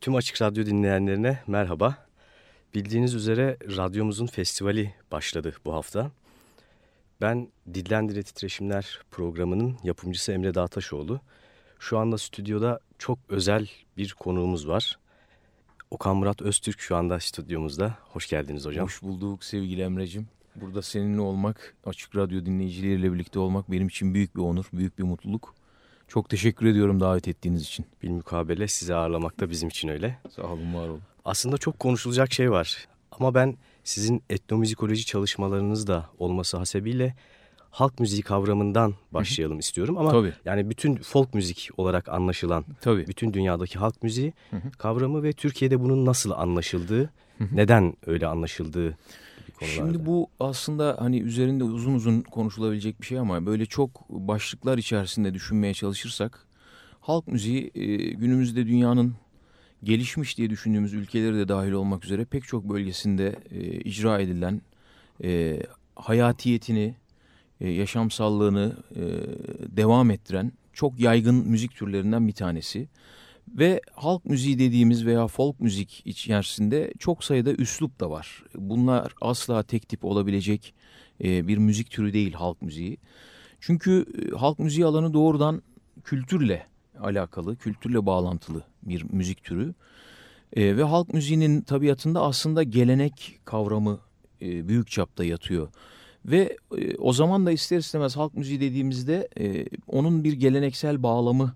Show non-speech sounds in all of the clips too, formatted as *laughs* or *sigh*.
Tüm Açık Radyo dinleyenlerine merhaba. Bildiğiniz üzere radyomuzun festivali başladı bu hafta. Ben Dilden Dile Titreşimler programının yapımcısı Emre Dağtaşoğlu. Şu anda stüdyoda çok özel bir konuğumuz var. Okan Murat Öztürk şu anda stüdyomuzda. Hoş geldiniz hocam. Hoş bulduk sevgili Emre'cim. Burada seninle olmak, Açık Radyo dinleyicileriyle birlikte olmak benim için büyük bir onur, büyük bir mutluluk. Çok teşekkür ediyorum davet ettiğiniz için. Bir mukabele sizi ağırlamak da bizim için öyle. Sağ olun, var olun. Aslında çok konuşulacak şey var. Ama ben sizin etnomüzikoloji çalışmalarınız da olması hasebiyle halk müziği kavramından başlayalım istiyorum. Ama Tabii. yani bütün folk müzik olarak anlaşılan, Tabii. bütün dünyadaki halk müziği kavramı ve Türkiye'de bunun nasıl anlaşıldığı, neden öyle anlaşıldığı Şimdi bu aslında hani üzerinde uzun uzun konuşulabilecek bir şey ama böyle çok başlıklar içerisinde düşünmeye çalışırsak halk müziği e, günümüzde dünyanın gelişmiş diye düşündüğümüz ülkeleri de dahil olmak üzere pek çok bölgesinde e, icra edilen e, hayatiyetini, yaşamsallığını devam ettiren çok yaygın müzik türlerinden bir tanesi. Ve halk müziği dediğimiz veya folk müzik içerisinde çok sayıda üslup da var. Bunlar asla tek tip olabilecek e, bir müzik türü değil halk müziği. Çünkü e, halk müziği alanı doğrudan kültürle alakalı, kültürle bağlantılı bir müzik türü. E, ve halk müziğinin tabiatında aslında gelenek kavramı büyük çapta yatıyor. Ve o zaman da ister istemez halk müziği dediğimizde onun bir geleneksel bağlamı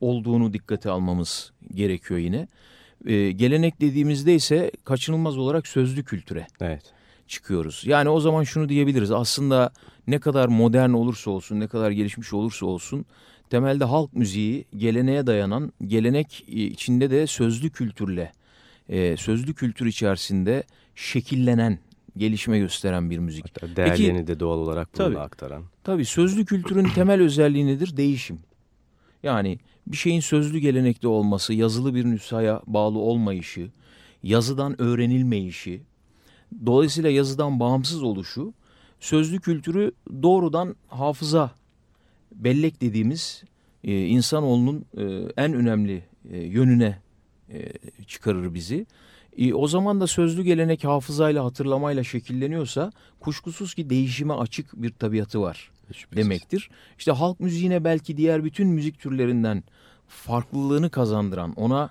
olduğunu dikkate almamız gerekiyor yine. E, gelenek dediğimizde ise kaçınılmaz olarak sözlü kültüre evet. çıkıyoruz. Yani o zaman şunu diyebiliriz aslında ne kadar modern olursa olsun ne kadar gelişmiş olursa olsun temelde halk müziği geleneğe dayanan gelenek içinde de sözlü kültürle e, sözlü kültür içerisinde şekillenen gelişme gösteren bir müzik. Hatta değerlerini Peki, de doğal olarak bunu tabii, aktaran. Tabii sözlü kültürün temel özelliği nedir? Değişim. Yani bir şeyin sözlü gelenekte olması, yazılı bir nüshaya bağlı olmayışı, yazıdan öğrenilmeyişi, dolayısıyla yazıdan bağımsız oluşu, sözlü kültürü doğrudan hafıza, bellek dediğimiz e, insanoğlunun e, en önemli e, yönüne e, çıkarır bizi. E, o zaman da sözlü gelenek hafızayla, hatırlamayla şekilleniyorsa kuşkusuz ki değişime açık bir tabiatı var demektir. İşte halk müziğine belki diğer bütün müzik türlerinden farklılığını kazandıran, ona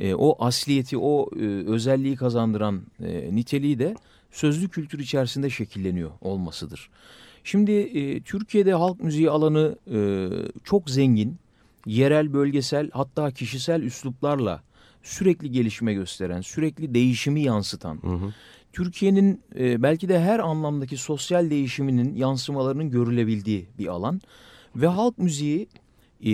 e, o asliyeti, o e, özelliği kazandıran e, niteliği de sözlü kültür içerisinde şekilleniyor olmasıdır. Şimdi e, Türkiye'de halk müziği alanı e, çok zengin, yerel, bölgesel hatta kişisel üsluplarla sürekli gelişme gösteren, sürekli değişimi yansıtan, Türkiye'nin e, belki de her anlamdaki sosyal değişiminin yansımalarının görülebildiği bir alan. Ve halk müziği e,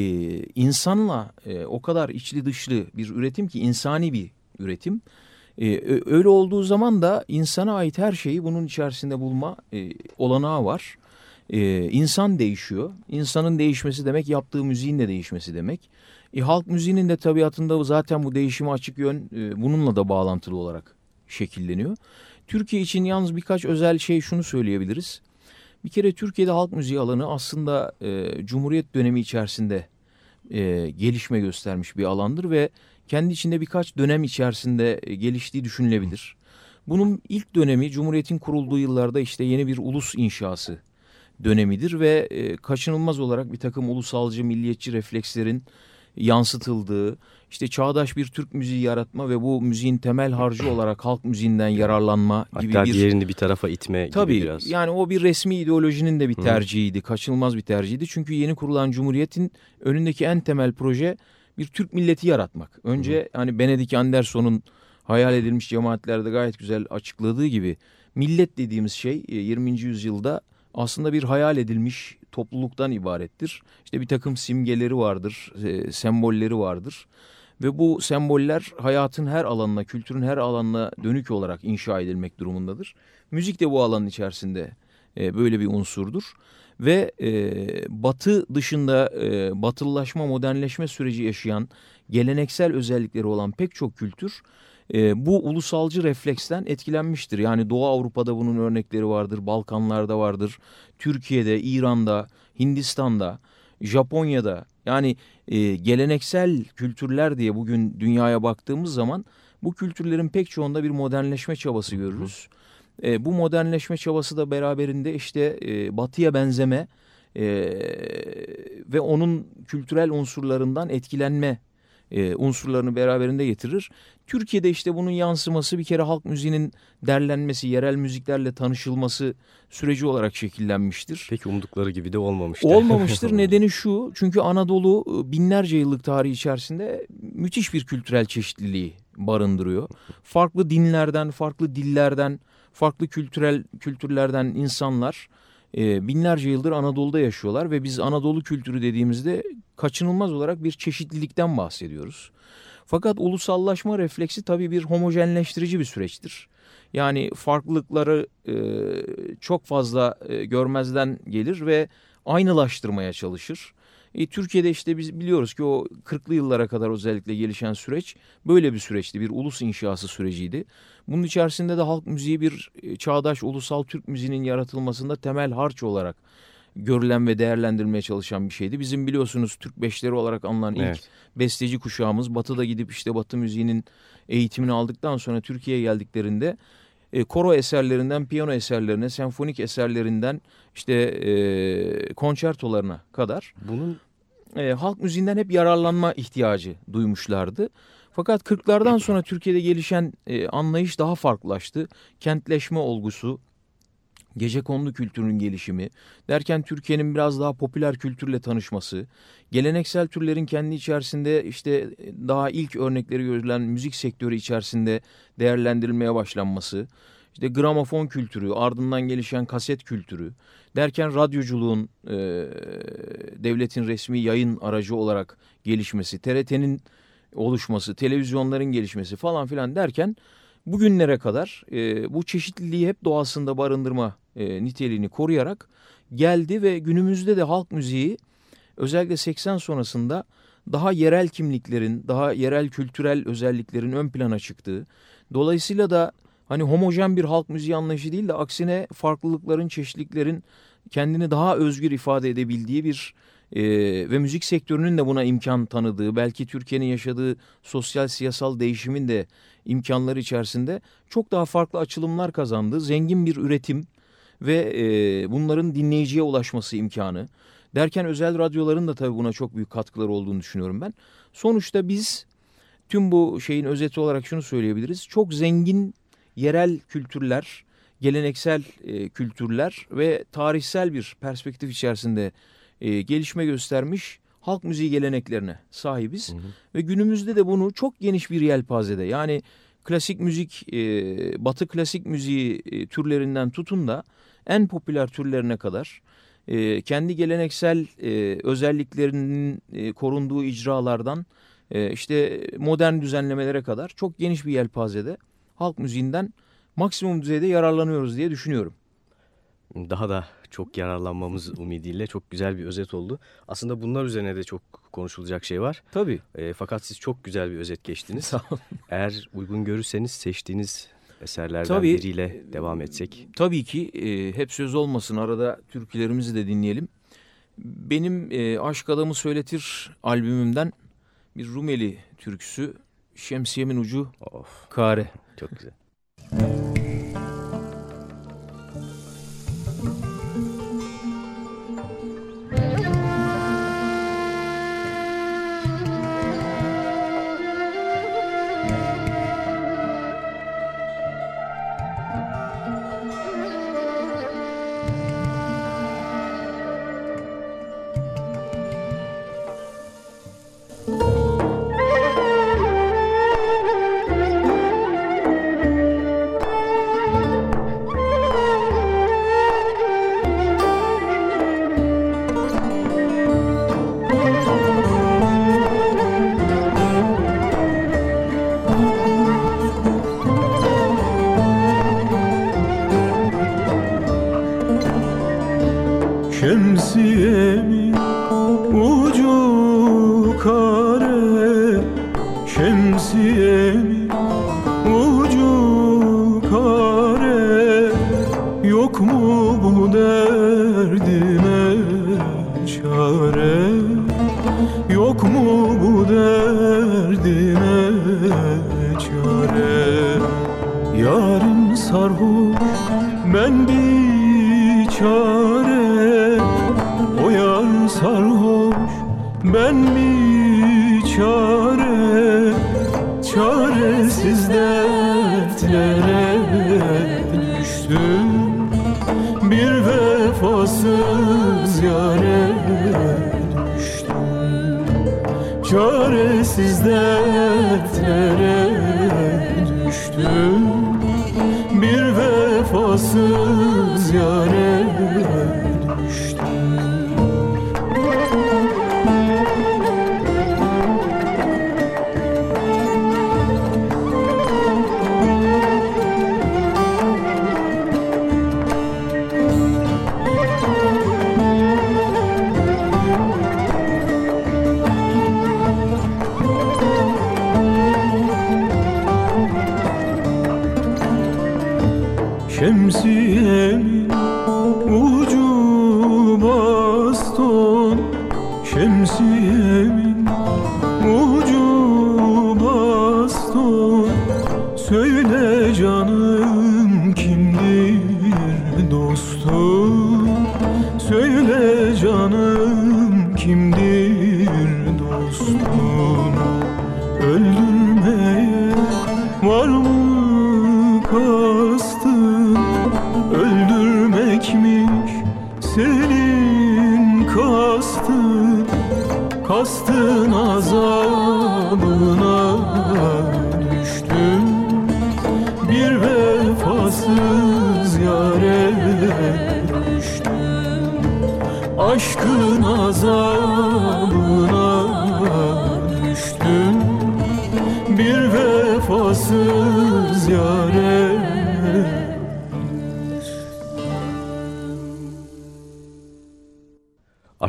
insanla e, o kadar içli dışlı bir üretim ki insani bir üretim. E, öyle olduğu zaman da insana ait her şeyi bunun içerisinde bulma e, olanağı var. E, insan değişiyor. İnsanın değişmesi demek yaptığı müziğin de değişmesi demek. E, halk müziğinin de tabiatında zaten bu değişime açık yön e, bununla da bağlantılı olarak şekilleniyor. Türkiye için yalnız birkaç özel şey şunu söyleyebiliriz. Bir kere Türkiye'de halk müziği alanı aslında e, Cumhuriyet dönemi içerisinde e, gelişme göstermiş bir alandır ve kendi içinde birkaç dönem içerisinde e, geliştiği düşünülebilir. Bunun ilk dönemi Cumhuriyet'in kurulduğu yıllarda işte yeni bir ulus inşası dönemidir ve e, kaçınılmaz olarak bir takım ulusalcı, milliyetçi reflekslerin yansıtıldığı, işte çağdaş bir Türk müziği yaratma ve bu müziğin temel harcı olarak halk müziğinden yararlanma gibi Hatta bir... diğerini bir tarafa itme tabii, gibi biraz. yani o bir resmi ideolojinin de bir tercihiydi, kaçınılmaz bir tercihiydi. Çünkü yeni kurulan Cumhuriyet'in önündeki en temel proje bir Türk milleti yaratmak. Önce Hı. hani Benedik Anderson'un hayal edilmiş cemaatlerde gayet güzel açıkladığı gibi millet dediğimiz şey 20. E, yüzyılda aslında bir hayal edilmiş topluluktan ibarettir. İşte bir takım simgeleri vardır, e, sembolleri vardır. Ve bu semboller hayatın her alanına, kültürün her alanına dönük olarak inşa edilmek durumundadır. Müzik de bu alanın içerisinde e, böyle bir unsurdur. Ve e, batı dışında e, batılılaşma, modernleşme süreci yaşayan, geleneksel özellikleri olan pek çok kültür e, bu ulusalcı refleksten etkilenmiştir. Yani Doğu Avrupa'da bunun örnekleri vardır, Balkanlarda vardır, Türkiye'de, İran'da, Hindistan'da. Japonya'da yani e, geleneksel kültürler diye bugün dünyaya baktığımız zaman bu kültürlerin pek çoğunda bir modernleşme çabası görürüz. E, bu modernleşme çabası da beraberinde işte e, batıya benzeme e, ve onun kültürel unsurlarından etkilenme e, unsurlarını beraberinde getirir. Türkiye'de işte bunun yansıması bir kere halk müziğinin derlenmesi, yerel müziklerle tanışılması süreci olarak şekillenmiştir. Peki umdukları gibi de olmamıştır. Olmamıştır. *laughs* Nedeni şu. Çünkü Anadolu e, binlerce yıllık tarihi içerisinde müthiş bir kültürel çeşitliliği barındırıyor. Farklı dinlerden, farklı dillerden, farklı kültürel kültürlerden insanlar e, binlerce yıldır Anadolu'da yaşıyorlar ve biz Anadolu kültürü dediğimizde kaçınılmaz olarak bir çeşitlilikten bahsediyoruz. Fakat ulusallaşma refleksi tabii bir homojenleştirici bir süreçtir. Yani farklılıkları e, çok fazla e, görmezden gelir ve aynılaştırmaya çalışır. E, Türkiye'de işte biz biliyoruz ki o 40'lı yıllara kadar özellikle gelişen süreç böyle bir süreçti. Bir ulus inşası süreciydi. Bunun içerisinde de halk müziği bir e, çağdaş ulusal Türk müziğinin yaratılmasında temel harç olarak görülen ve değerlendirmeye çalışan bir şeydi. Bizim biliyorsunuz Türk beşleri olarak anılan ilk evet. besteci kuşağımız Batı'da gidip işte Batı müziğinin eğitimini aldıktan sonra Türkiye'ye geldiklerinde e, koro eserlerinden piyano eserlerine, senfonik eserlerinden işte e, konçertolarına kadar bunun e, halk müziğinden hep yararlanma ihtiyacı duymuşlardı. Fakat 40'lardan sonra Türkiye'de gelişen e, anlayış daha farklılaştı. Kentleşme olgusu, gece kondu kültürünün gelişimi, derken Türkiye'nin biraz daha popüler kültürle tanışması, geleneksel türlerin kendi içerisinde işte daha ilk örnekleri görülen müzik sektörü içerisinde değerlendirilmeye başlanması, işte gramofon kültürü, ardından gelişen kaset kültürü, derken radyoculuğun e, devletin resmi yayın aracı olarak gelişmesi, TRT'nin oluşması, televizyonların gelişmesi falan filan derken bugünlere kadar e, bu çeşitliliği hep doğasında barındırma e, niteliğini koruyarak geldi ve günümüzde de halk müziği özellikle 80 sonrasında daha yerel kimliklerin, daha yerel kültürel özelliklerin ön plana çıktığı, dolayısıyla da hani homojen bir halk müziği anlayışı değil de aksine farklılıkların, çeşitliliklerin kendini daha özgür ifade edebildiği bir e, ve müzik sektörünün de buna imkan tanıdığı, belki Türkiye'nin yaşadığı sosyal siyasal değişimin de imkanları içerisinde çok daha farklı açılımlar kazandığı, zengin bir üretim ve e, bunların dinleyiciye ulaşması imkanı. Derken özel radyoların da tabii buna çok büyük katkıları olduğunu düşünüyorum ben. Sonuçta biz tüm bu şeyin özeti olarak şunu söyleyebiliriz. Çok zengin yerel kültürler, geleneksel e, kültürler ve tarihsel bir perspektif içerisinde e, gelişme göstermiş halk müziği geleneklerine sahibiz. Hı hı. Ve günümüzde de bunu çok geniş bir yelpazede yani klasik müzik, e, batı klasik müziği e, türlerinden tutun da en popüler türlerine kadar e, kendi geleneksel e, özelliklerinin e, korunduğu icralardan e, işte modern düzenlemelere kadar çok geniş bir yelpazede halk müziğinden maksimum düzeyde yararlanıyoruz diye düşünüyorum. Daha da çok yararlanmamız *laughs* umidiyle çok güzel bir özet oldu. Aslında bunlar üzerine de çok konuşulacak şey var. Tabii. E, fakat siz çok güzel bir özet geçtiniz. *laughs* Sağ olun. Eğer uygun görürseniz seçtiğiniz eserlerden tabii, biriyle devam etsek. Tabii ki e, hep söz olmasın arada türkülerimizi de dinleyelim. Benim e, Aşk Adamı Söyletir albümümden bir Rumeli türküsü Şemsiyemin Ucu of, Kare. Çok güzel. *laughs* diye mi ucu yok mu bu derdime çare? Yok mu bu derdime çare? Yarın sarhoş ben bir çare o sarhoş ben bir çare dertlere düştüm Bir vefasız yare düştüm. Çaresiz dertlere düştüm. Bir vefasız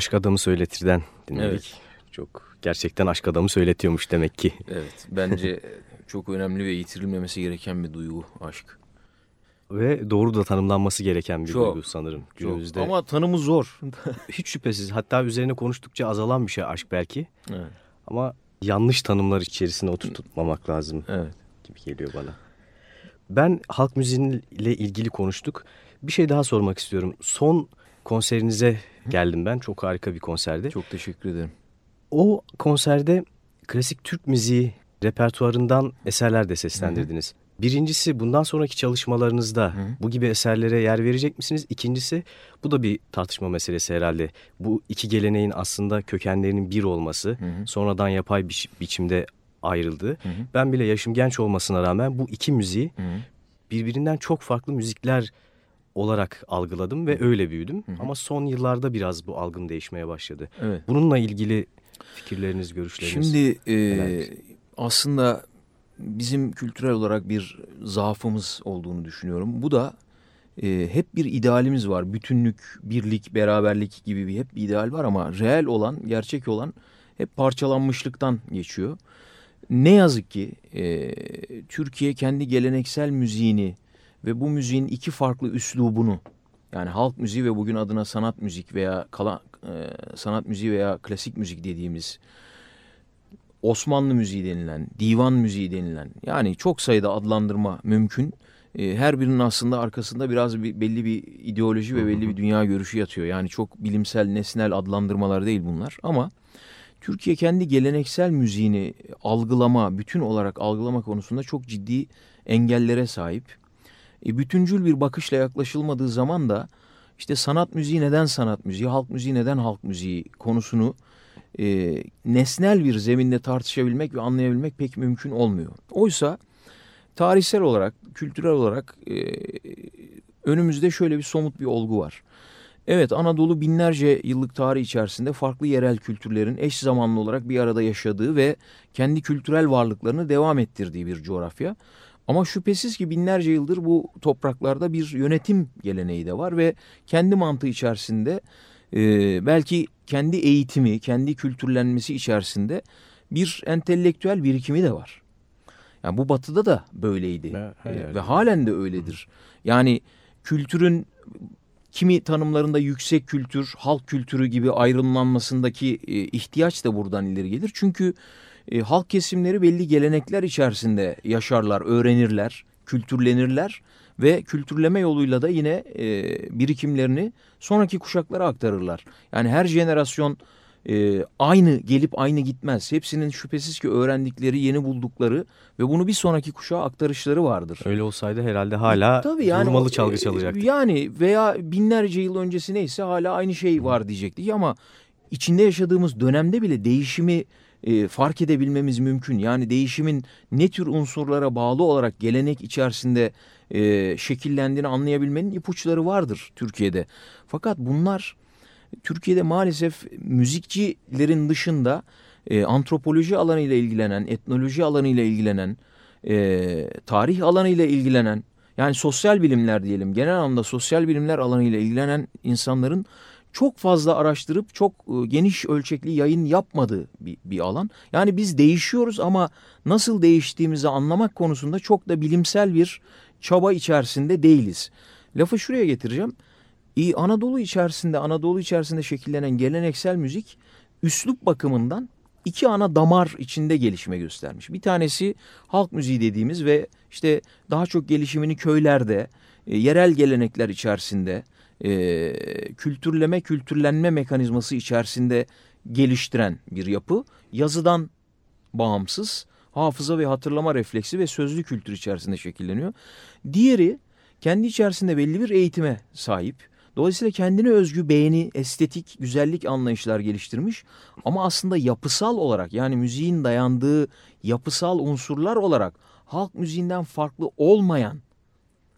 Aşk Adamı Söyletir'den dinledik. Evet. Çok gerçekten aşk adamı söyletiyormuş demek ki. Evet bence çok önemli ve yitirilmemesi gereken bir duygu aşk. Ve doğru da tanımlanması gereken bir Çok, duygu sanırım Çok. günümüzde. Ama tanımı zor. *laughs* Hiç şüphesiz hatta üzerine konuştukça azalan bir şey aşk belki. evet. Ama yanlış tanımlar içerisine oturtmamak lazım evet. gibi geliyor bana. Ben halk müziğiyle ilgili konuştuk. Bir şey daha sormak istiyorum. Son konserinize geldim ben. Çok harika bir konserdi. Çok teşekkür ederim. O konserde klasik Türk müziği repertuarından eserler de seslendirdiniz. Birincisi bundan sonraki çalışmalarınızda Hı. bu gibi eserlere yer verecek misiniz? İkincisi bu da bir tartışma meselesi herhalde. Bu iki geleneğin aslında kökenlerinin bir olması, Hı hı. sonradan yapay biç- biçimde ayrıldığı. Hı hı. Ben bile yaşım genç olmasına rağmen bu iki müziği Hı hı. birbirinden çok farklı müzikler olarak algıladım ve öyle büyüdüm. Hı hı. Ama son yıllarda biraz bu algım değişmeye başladı. Evet. Bununla ilgili fikirleriniz, görüşleriniz. Şimdi e, neler? aslında bizim kültürel olarak bir zaafımız olduğunu düşünüyorum. Bu da e, hep bir idealimiz var. Bütünlük, birlik, beraberlik gibi bir hep bir ideal var ama reel olan, gerçek olan hep parçalanmışlıktan geçiyor. Ne yazık ki e, Türkiye kendi geleneksel müziğini ve bu müziğin iki farklı üslubunu yani halk müziği ve bugün adına sanat müzik veya kala, e, sanat müziği veya klasik müzik dediğimiz Osmanlı müziği denilen, divan müziği denilen yani çok sayıda adlandırma mümkün. E, her birinin aslında arkasında biraz bir, belli bir ideoloji ve belli bir dünya görüşü yatıyor. Yani çok bilimsel, nesnel adlandırmalar değil bunlar ama Türkiye kendi geleneksel müziğini algılama, bütün olarak algılama konusunda çok ciddi engellere sahip. E, bütüncül bir bakışla yaklaşılmadığı zaman da işte sanat müziği neden sanat müziği, halk müziği neden halk müziği konusunu e, nesnel bir zeminde tartışabilmek ve anlayabilmek pek mümkün olmuyor. Oysa tarihsel olarak, kültürel olarak e, önümüzde şöyle bir somut bir olgu var. Evet Anadolu binlerce yıllık tarih içerisinde farklı yerel kültürlerin eş zamanlı olarak bir arada yaşadığı ve kendi kültürel varlıklarını devam ettirdiği bir coğrafya. Ama şüphesiz ki binlerce yıldır bu topraklarda bir yönetim geleneği de var ve kendi mantığı içerisinde e, belki kendi eğitimi, kendi kültürlenmesi içerisinde bir entelektüel birikimi de var. Yani bu batıda da böyleydi Ve her E, yerde. ve halen de öyledir. Yani kültürün kimi tanımlarında yüksek kültür, halk kültürü gibi ayrımlanmasındaki e, ihtiyaç da buradan ileri gelir. Çünkü e, halk kesimleri belli gelenekler içerisinde yaşarlar, öğrenirler, kültürlenirler ve kültürleme yoluyla da yine e, birikimlerini sonraki kuşaklara aktarırlar. Yani her jenerasyon e, aynı gelip aynı gitmez. Hepsinin şüphesiz ki öğrendikleri, yeni buldukları ve bunu bir sonraki kuşağa aktarışları vardır. Öyle olsaydı herhalde hala Tabii yani vurmalı o- çalgı e, çalacaktık. Yani veya binlerce yıl öncesi neyse hala aynı şey var diyecektik ama içinde yaşadığımız dönemde bile değişimi e, fark edebilmemiz mümkün. Yani değişimin ne tür unsurlara bağlı olarak gelenek içerisinde e, şekillendiğini anlayabilmenin ipuçları vardır Türkiye'de. Fakat bunlar Türkiye'de maalesef müzikçilerin dışında e, antropoloji alanıyla ilgilenen, etnoloji alanıyla ilgilenen, e, tarih alanıyla ilgilenen, yani sosyal bilimler diyelim, genel anlamda sosyal bilimler alanıyla ilgilenen insanların çok fazla araştırıp çok e, geniş ölçekli yayın yapmadığı bir, bir alan. Yani biz değişiyoruz ama nasıl değiştiğimizi anlamak konusunda çok da bilimsel bir çaba içerisinde değiliz. Lafı şuraya getireceğim. İyi, Anadolu içerisinde, Anadolu içerisinde şekillenen geleneksel müzik üslup bakımından iki ana damar içinde gelişme göstermiş. Bir tanesi halk müziği dediğimiz ve işte daha çok gelişimini köylerde, e, yerel gelenekler içerisinde, e, kültürleme, kültürlenme mekanizması içerisinde geliştiren bir yapı. Yazıdan bağımsız, hafıza ve hatırlama refleksi ve sözlü kültür içerisinde şekilleniyor. Diğeri kendi içerisinde belli bir eğitime sahip. Dolayısıyla kendine özgü beğeni, estetik, güzellik anlayışlar geliştirmiş. Ama aslında yapısal olarak yani müziğin dayandığı yapısal unsurlar olarak halk müziğinden farklı olmayan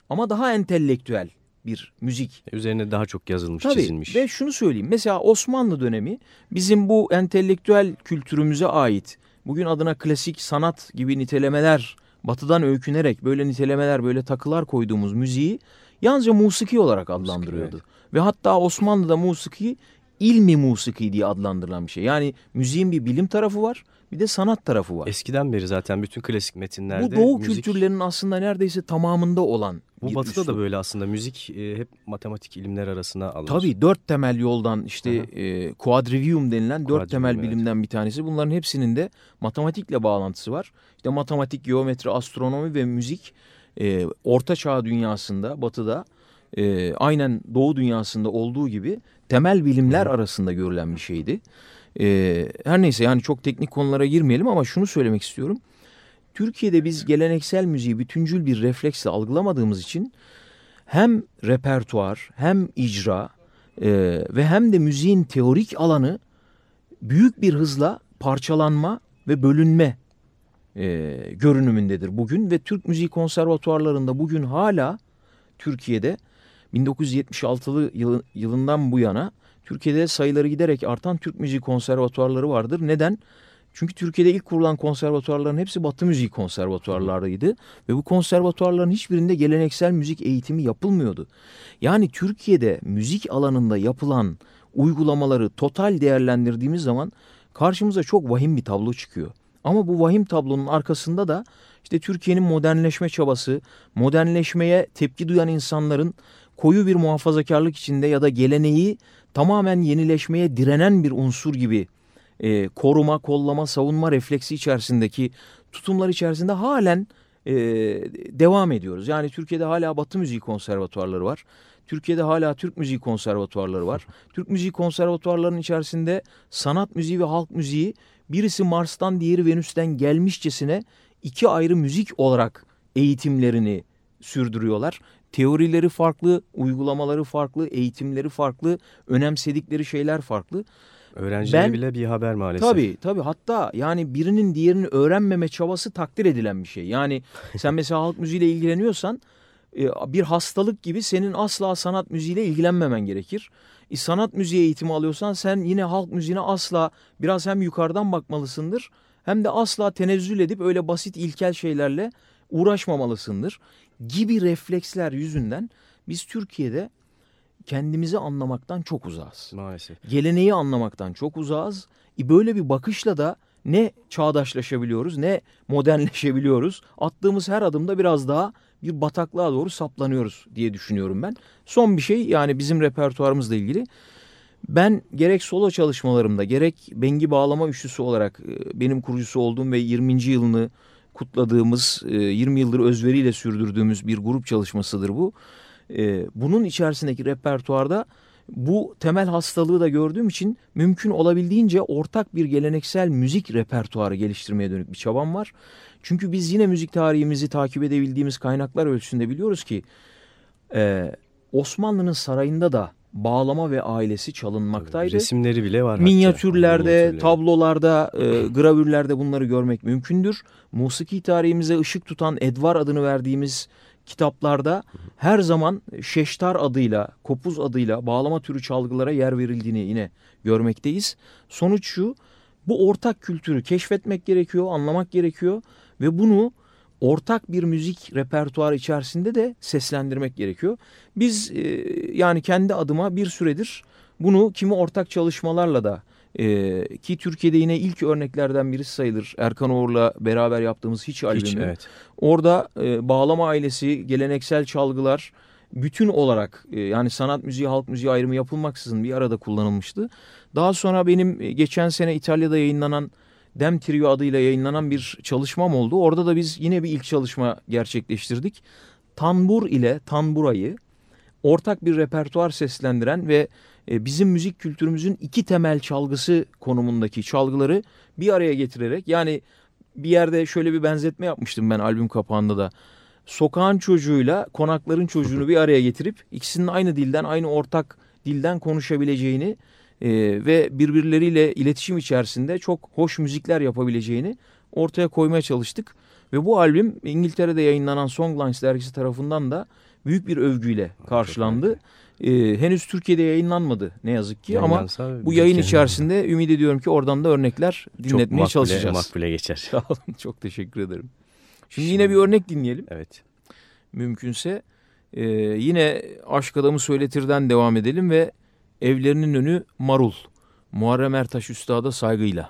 ama daha entelektüel bir müzik Üzerine daha çok yazılmış, Tabii çizilmiş. ve şunu söyleyeyim. Mesela Osmanlı dönemi bizim bu entelektüel kültürümüze ait. Bugün adına klasik sanat gibi nitelemeler, batıdan öykünerek böyle nitelemeler, böyle takılar koyduğumuz müziği yalnızca musiki olarak adlandırıyordu. Ve hatta Osmanlı'da musiki ilmi musiki diye adlandırılan bir şey. Yani müziğin bir bilim tarafı var, bir de sanat tarafı var. Eskiden beri zaten bütün klasik metinlerde bu doğu müzik, kültürlerinin aslında neredeyse tamamında olan bu batıda da üslup. böyle aslında müzik e, hep matematik ilimler arasına alınır. Tabii dört temel yoldan işte e, quadrivium denilen dört Quadrivium, temel evet. bilimden bir tanesi. Bunların hepsinin de matematikle bağlantısı var. İşte matematik, geometri, astronomi ve müzik e, orta çağ dünyasında, batıda e, aynen doğu dünyasında olduğu gibi temel bilimler arasında görülen bir şeydi. E, her neyse yani çok teknik konulara girmeyelim ama şunu söylemek istiyorum. Türkiye'de biz geleneksel müziği bütüncül bir refleksle algılamadığımız için hem repertuar hem icra e, ve hem de müziğin teorik alanı büyük bir hızla parçalanma ve bölünme e, görünümündedir bugün ve Türk müziği konservatuarlarında bugün hala Türkiye'de 1976'lı yılı- yılından bu yana Türkiye'de sayıları giderek artan Türk müziği konservatuarları vardır. Neden? Çünkü Türkiye'de ilk kurulan konservatuarların hepsi Batı müziği konservatuarlarıydı ve bu konservatuarların hiçbirinde geleneksel müzik eğitimi yapılmıyordu. Yani Türkiye'de müzik alanında yapılan uygulamaları total değerlendirdiğimiz zaman karşımıza çok vahim bir tablo çıkıyor. Ama bu vahim tablonun arkasında da işte Türkiye'nin modernleşme çabası, modernleşmeye tepki duyan insanların koyu bir muhafazakarlık içinde ya da geleneği tamamen yenileşmeye direnen bir unsur gibi e, koruma, kollama, savunma refleksi içerisindeki tutumlar içerisinde halen e, devam ediyoruz. Yani Türkiye'de hala Batı müziği konservatuarları var. Türkiye'de hala Türk müziği konservatuarları var. Türk müziği konservatuarlarının içerisinde sanat müziği ve halk müziği birisi Mars'tan diğeri Venüs'ten gelmişçesine iki ayrı müzik olarak eğitimlerini sürdürüyorlar. Teorileri farklı, uygulamaları farklı, eğitimleri farklı, önemsedikleri şeyler farklı. Öğrencilere Ben- bile bir haber maalesef. Tabii tabii hatta yani birinin diğerini öğrenmeme çabası takdir edilen bir şey. Yani *laughs* sen mesela halk müziğiyle ilgileniyorsan e, bir hastalık gibi senin asla sanat müziğiyle ilgilenmemen gerekir. E, sanat müziği eğitimi alıyorsan sen yine halk müziğine asla biraz hem yukarıdan bakmalısındır hem de asla tenezzül edip öyle basit ilkel şeylerle uğraşmamalısındır gibi refleksler yüzünden biz Türkiye'de kendimizi anlamaktan çok uzağız Maalesef. geleneği anlamaktan çok uzağız. E böyle bir bakışla da ne çağdaşlaşabiliyoruz ne modernleşebiliyoruz. Attığımız her adımda biraz daha bir bataklığa doğru saplanıyoruz diye düşünüyorum ben. Son bir şey yani bizim repertuarımızla ilgili. Ben gerek solo çalışmalarımda gerek Bengi Bağlama Üçlüsü olarak e, benim kurucusu olduğum ve 20. yılını kutladığımız, e, 20 yıldır özveriyle sürdürdüğümüz bir grup çalışmasıdır bu. E, bunun içerisindeki repertuarda bu temel hastalığı da gördüğüm için mümkün olabildiğince ortak bir geleneksel müzik repertuarı geliştirmeye dönük bir çabam var. Çünkü biz yine müzik tarihimizi takip edebildiğimiz kaynaklar ölçüsünde biliyoruz ki e, Osmanlı'nın sarayında da bağlama ve ailesi çalınmaktaydı. Resimleri bile var. Minyatürlerde. Minyatürleri. tablolarda, e, gravürlerde bunları görmek mümkündür. Musiki tarihimize ışık tutan Edvar adını verdiğimiz kitaplarda her zaman şeştar adıyla, kopuz adıyla bağlama türü çalgılara yer verildiğini yine görmekteyiz. Sonuç şu, bu ortak kültürü keşfetmek gerekiyor, anlamak gerekiyor ve bunu ortak bir müzik repertuarı içerisinde de seslendirmek gerekiyor. Biz e, yani kendi adıma bir süredir bunu kimi ortak çalışmalarla da e, ki Türkiye'de yine ilk örneklerden birisi sayılır. Erkan Oğur'la beraber yaptığımız Hiç albümü. Hiç, evet. Orada e, bağlama ailesi, geleneksel çalgılar bütün olarak e, yani sanat müziği, halk müziği ayrımı yapılmaksızın bir arada kullanılmıştı. Daha sonra benim e, geçen sene İtalya'da yayınlanan Dem Trio adıyla yayınlanan bir çalışmam oldu. Orada da biz yine bir ilk çalışma gerçekleştirdik. Tanbur ile tanburayı ortak bir repertuar seslendiren ve e, bizim müzik kültürümüzün iki temel çalgısı konumundaki çalgıları bir araya getirerek yani bir yerde şöyle bir benzetme yapmıştım ben albüm kapağında da. Sokağın çocuğuyla konakların çocuğunu bir araya getirip ikisinin aynı dilden aynı ortak dilden konuşabileceğini e, ve birbirleriyle iletişim içerisinde çok hoş müzikler yapabileceğini ortaya koymaya çalıştık. Ve bu albüm İngiltere'de yayınlanan Songlines dergisi tarafından da büyük bir övgüyle karşılandı. Ee, henüz Türkiye'de yayınlanmadı ne yazık ki Yayınlansa ama bu yayın kere- ümit ediyorum ki oradan da örnekler Çok dinletmeye makbule, çalışacağız. makbule geçer. *laughs* Sağ olun çok teşekkür ederim. Şimdi yine bir örnek dinleyelim Evet. mümkünse. Ee, yine Aşk Adamı Söyletir'den devam edelim ve Evlerinin Önü Marul. Muharrem Ertaş Üstad'a saygıyla.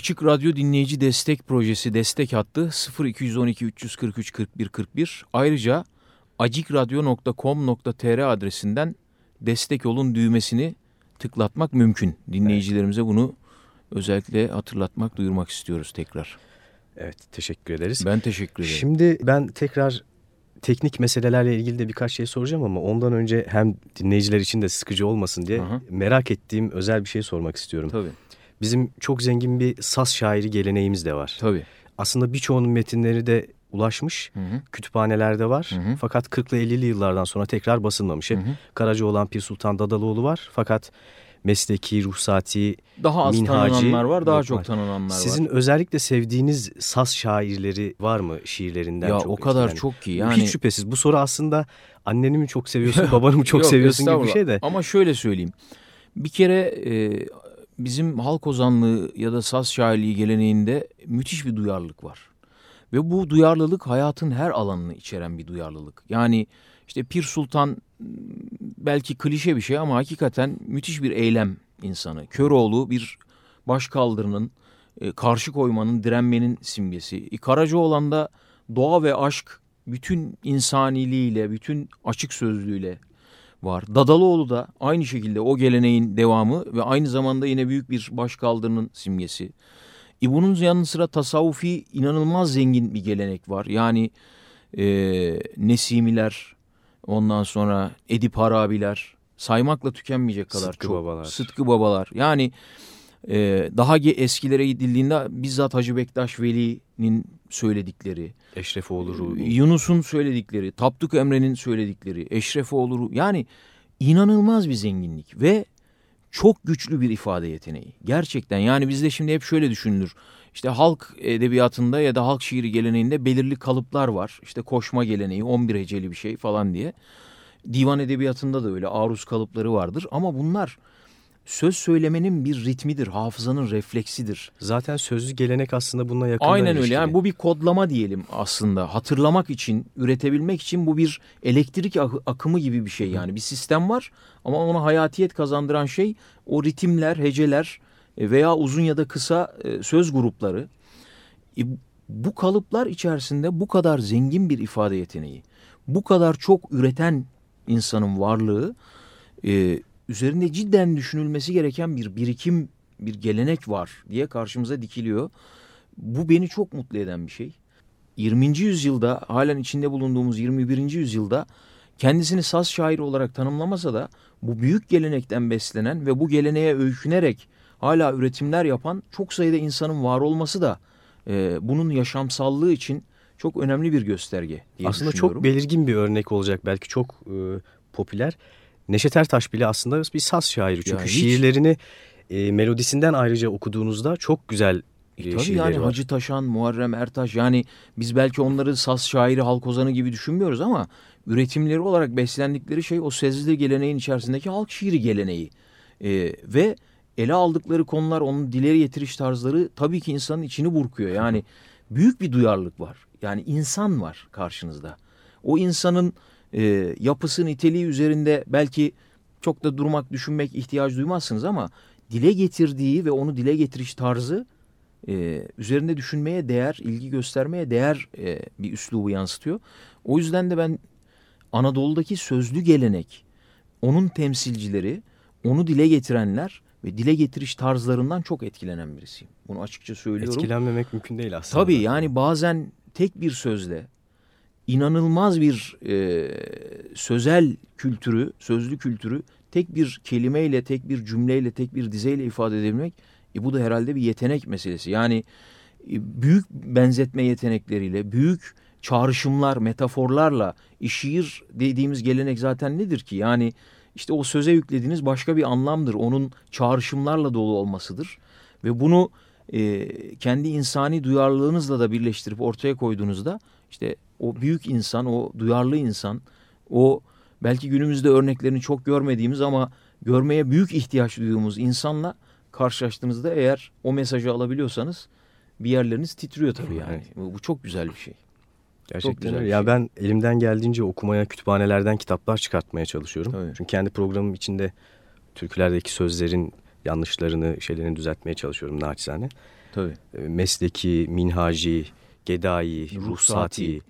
Açık Radyo Dinleyici Destek Projesi destek hattı 0212 343 41 41. Ayrıca acikradyo.com.tr adresinden destek olun düğmesini tıklatmak mümkün. Dinleyicilerimize bunu özellikle hatırlatmak, duyurmak istiyoruz tekrar. Evet teşekkür ederiz. Ben teşekkür ederim. Şimdi ben tekrar teknik meselelerle ilgili de birkaç şey soracağım ama ondan önce hem dinleyiciler için de sıkıcı olmasın diye Aha. merak ettiğim özel bir şey sormak istiyorum. Tabii, Bizim çok zengin bir saz şairi geleneğimiz de var. tabii. Aslında birçoğunun metinleri de ulaşmış, Hı hı. kütüphanelerde var. Hı hı. Fakat 40'lı 50'li yıllardan sonra tekrar basılmamış. Hep Hı hı. Karacaoğlan Pir Sultan Dadalıoğlu var. Fakat mesleki, ruhsati, Daha az Minhacı tanınanlar var, daha çok var. tanınanlar sizin var. özellikle sevdiğiniz saz şairleri var mı şiirlerinden? Ya çok o kadar etkilenen? çok ki yani. Hiç şüphesiz. Bu soru aslında anneni mi çok seviyorsun, *laughs* babanı mı çok Yok, seviyorsun gibi bir şey de. Ama şöyle söyleyeyim. Bir kere e, bizim halk ozanlığı ya da saz şairliği geleneğinde müthiş bir duyarlılık var. Ve bu duyarlılık hayatın her alanını içeren bir duyarlılık. Yani işte Pir Sultan belki klişe bir şey ama hakikaten müthiş bir eylem insanı. Köroğlu bir başkaldırının, e, karşı koymanın, direnmenin simgesi. E, Karacaoğlan'da doğa ve aşk bütün insaniliğiyle, bütün açık sözlüğüyle var. Dadalıoğlu da aynı şekilde o geleneğin devamı ve aynı zamanda yine büyük bir başkaldırının simgesi. E bunun yanı sıra tasavvufi inanılmaz zengin bir gelenek var. Yani e, Nesimiler, ondan sonra Edip Harabiler, saymakla tükenmeyecek kadar Sıtkı çok. babalar. Sıtkı babalar. Yani e, daha eskilere gidildiğinde bizzat Hacı Bektaş Veli'nin söyledikleri, Eşrefoğlu Ruhi. Yunus'un söyledikleri, Tapduk Emre'nin söyledikleri, Eşrefoğlu yani inanılmaz bir zenginlik ve çok güçlü bir ifade yeteneği. Gerçekten yani bizde şimdi hep şöyle düşünülür. İşte halk edebiyatında ya da halk şiiri geleneğinde belirli kalıplar var. İşte koşma geleneği 11 heceli bir şey falan diye. Divan edebiyatında da öyle aruz kalıpları vardır ama bunlar söz söylemenin bir ritmidir, hafızanın refleksidir. Zaten sözlü gelenek aslında bununla yakından Aynen öyle. ilişkili. Yani bu bir kodlama diyelim aslında. Hatırlamak için, üretebilmek için bu bir elektrik ak- akımı gibi bir şey yani. Bir sistem var ama ona hayatiyet kazandıran şey o ritimler, heceler e, veya uzun ya da kısa e, söz grupları. E, Bu kalıplar içerisinde bu kadar zengin bir ifade yeteneği, bu kadar çok üreten insanın varlığı e, üzerinde cidden düşünülmesi gereken bir birikim, bir gelenek var diye karşımıza dikiliyor. Bu beni çok mutlu eden bir şey. 20. yüzyılda halen içinde bulunduğumuz 21. yüzyılda kendisini saz şairi olarak tanımlamasa da bu büyük gelenekten beslenen ve bu geleneğe öykünerek hala üretimler yapan çok sayıda insanın var olması da e, bunun yaşamsallığı için çok önemli bir gösterge diye Aslında çok belirgin bir örnek olacak belki çok e, popüler. Neşet Ertaş bile aslında bir saz şairi. Çünkü Ya hiç- şiirlerini e, melodisinden ayrıca okuduğunuzda çok güzel e, E tabii yani var. Hacı Taşan, Muharrem Ertaş yani biz belki onları saz şairi, halk ozanı gibi düşünmüyoruz ama üretimleri olarak beslendikleri şey o sezli geleneğin içerisindeki halk şiiri geleneği. E, ve ele aldıkları konular, onun dileri getiriş tarzları tabii ki insanın içini burkuyor. Yani büyük bir duyarlılık var. Yani insan var karşınızda. O insanın e, yapısı, niteliği üzerinde belki çok da durmak, düşünmek ihtiyaç duymazsınız ama dile getirdiği ve onu dile getiriş tarzı e, üzerinde düşünmeye değer, ilgi göstermeye değer e, bir üslubu yansıtıyor. O yüzden de ben Anadolu'daki sözlü gelenek, onun temsilcileri, onu dile getirenler ve dile getiriş tarzlarından çok etkilenen birisiyim. Bunu açıkça söylüyorum. Etkilenmemek mümkün değil aslında. Tabii yani bazen tek bir sözle inanılmaz bir e, sözel kültürü, sözlü kültürü tek bir kelimeyle, tek bir cümleyle, tek bir dizeyle ifade edebilmek e, bu da herhalde bir yetenek meselesi. Yani e, büyük benzetme yetenekleriyle, büyük çağrışımlar, metaforlarla e, şiir dediğimiz gelenek zaten nedir ki? Yani işte o söze yüklediğiniz başka bir anlamdır. Onun çağrışımlarla dolu olmasıdır. Ve bunu e, kendi insani duyarlılığınızla da birleştirip ortaya koyduğunuzda işte o büyük insan, o duyarlı insan, o belki günümüzde örneklerini çok görmediğimiz ama görmeye büyük ihtiyaç duyduğumuz insanla karşılaştığınızda eğer o mesajı alabiliyorsanız bir yerleriniz titriyor tabii yani. Evet. Bu, bu çok güzel bir şey. Gerçekten öyle. Ya şey. ben elimden geldiğince okumaya, kütüphanelerden kitaplar çıkartmaya çalışıyorum. Tabii. Çünkü kendi programım içinde türkülerdeki sözlerin yanlışlarını, şeylerini düzeltmeye çalışıyorum naçizane. Tabii. Ee, mesleki, minhaci, gedai, ruhsati. ruhsati.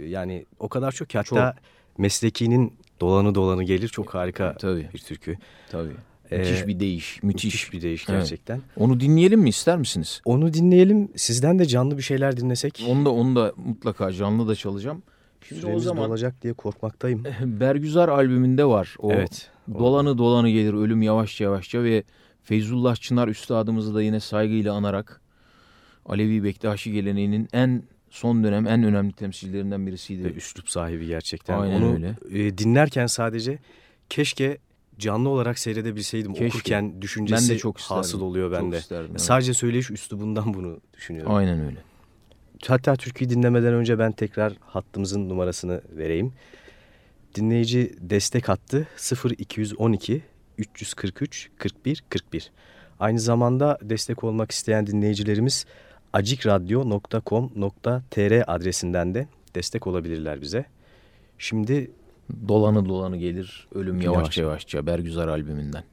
Yani o kadar çok ki hatta çok. meslekinin dolanı dolanı gelir çok harika Tabii. bir türkü. Tabii. Müthiş ee, bir değiş. Müthiş. müthiş bir değiş gerçekten. Evet. Onu dinleyelim mi ister misiniz? Onu dinleyelim. Sizden de canlı bir şeyler dinlesek. Onu da onu da mutlaka canlı da çalacağım. Şimdi Süremiz o zaman olacak diye korkmaktayım. *laughs* Bergüzar albümünde var. O evet. Dolanı dolanı gelir ölüm yavaşça yavaşça ve Feyzullah Çınar üstadımızı da yine saygıyla anarak Alevi Bektaşi geleneğinin en son dönem en önemli temsilcilerinden birisiydi. Ve üslup sahibi gerçekten. Aynen Onu öyle. E, dinlerken sadece keşke canlı olarak seyredebilseydim Keşke. okurken düşüncesi ben de çok hasıl oluyor bende. Çok isterdim, evet. Sadece söyleyiş üslubundan bunu düşünüyorum. Aynen öyle. Hatta türküyü dinlemeden önce ben tekrar hattımızın numarasını vereyim. Dinleyici destek hattı 0212 343 41 41. Aynı zamanda destek olmak isteyen dinleyicilerimiz acikradyo.com.tr adresinden de destek olabilirler bize. Şimdi Dolanı dolanı gelir ölüm yavaşça yavaşça Bergüzar albümünden.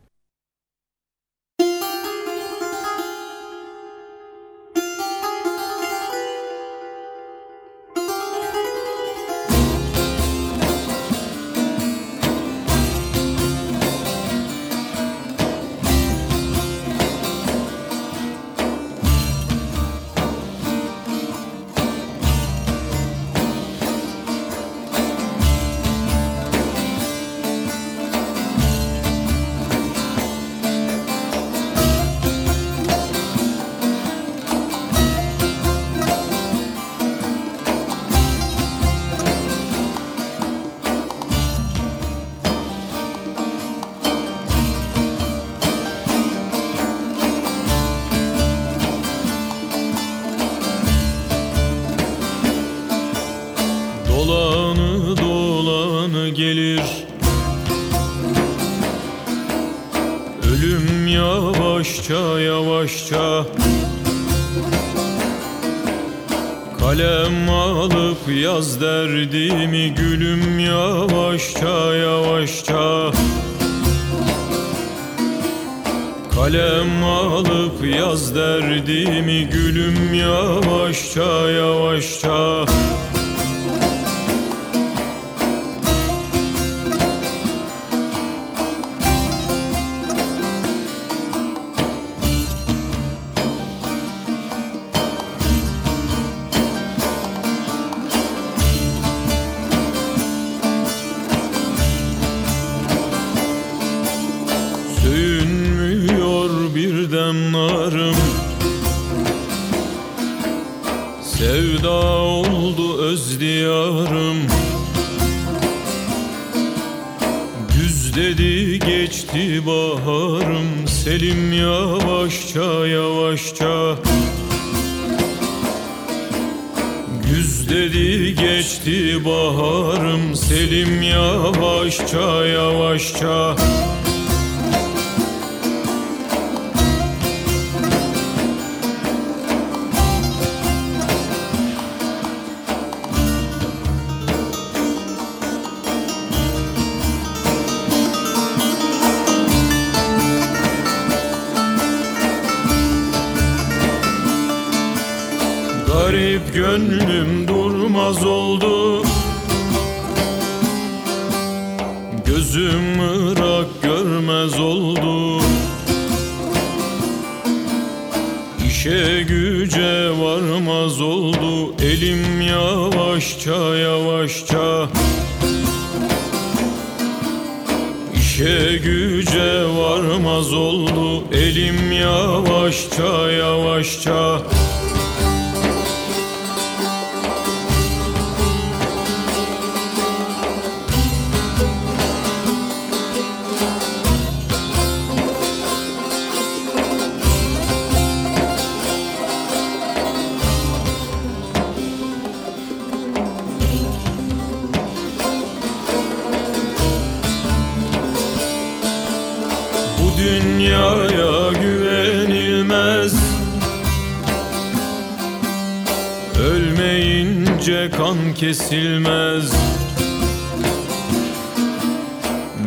Kesilmez.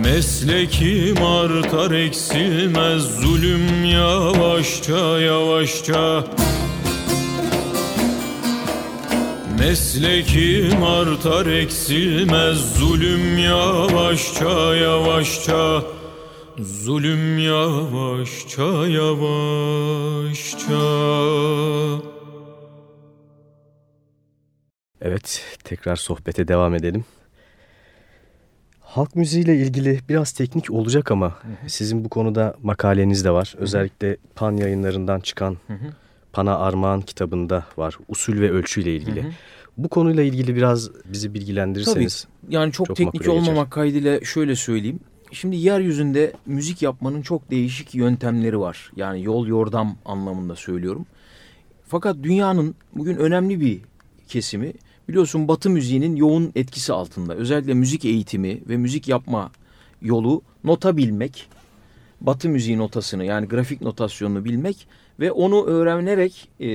Meslekim artar eksilmez. Zulüm yavaşça yavaşça. Meslekim artar eksilmez. Zulüm yavaşça yavaşça. Zulüm yavaşça yavaşça tekrar sohbete devam edelim. Halk müziğiyle ilgili biraz teknik olacak ama hı hı. sizin bu konuda makaleniz de var. Özellikle Pan yayınlarından çıkan hı hı. Pana Armağan kitabında var. Usul ve ölçüyle ilgili. Hı hı. Bu konuyla ilgili biraz bizi bilgilendirirseniz. Tabii. Yani çok, çok teknik olmamak geçer. kaydıyla şöyle söyleyeyim. Şimdi yeryüzünde müzik yapmanın çok değişik yöntemleri var. Yani yol yordam anlamında söylüyorum. Fakat dünyanın bugün önemli bir kesimi biliyorsun Batı müziğinin yoğun etkisi altında. Özellikle müzik eğitimi ve müzik yapma yolu nota bilmek, Batı müziği notasını yani grafik notasyonunu bilmek ve onu öğrenerek e,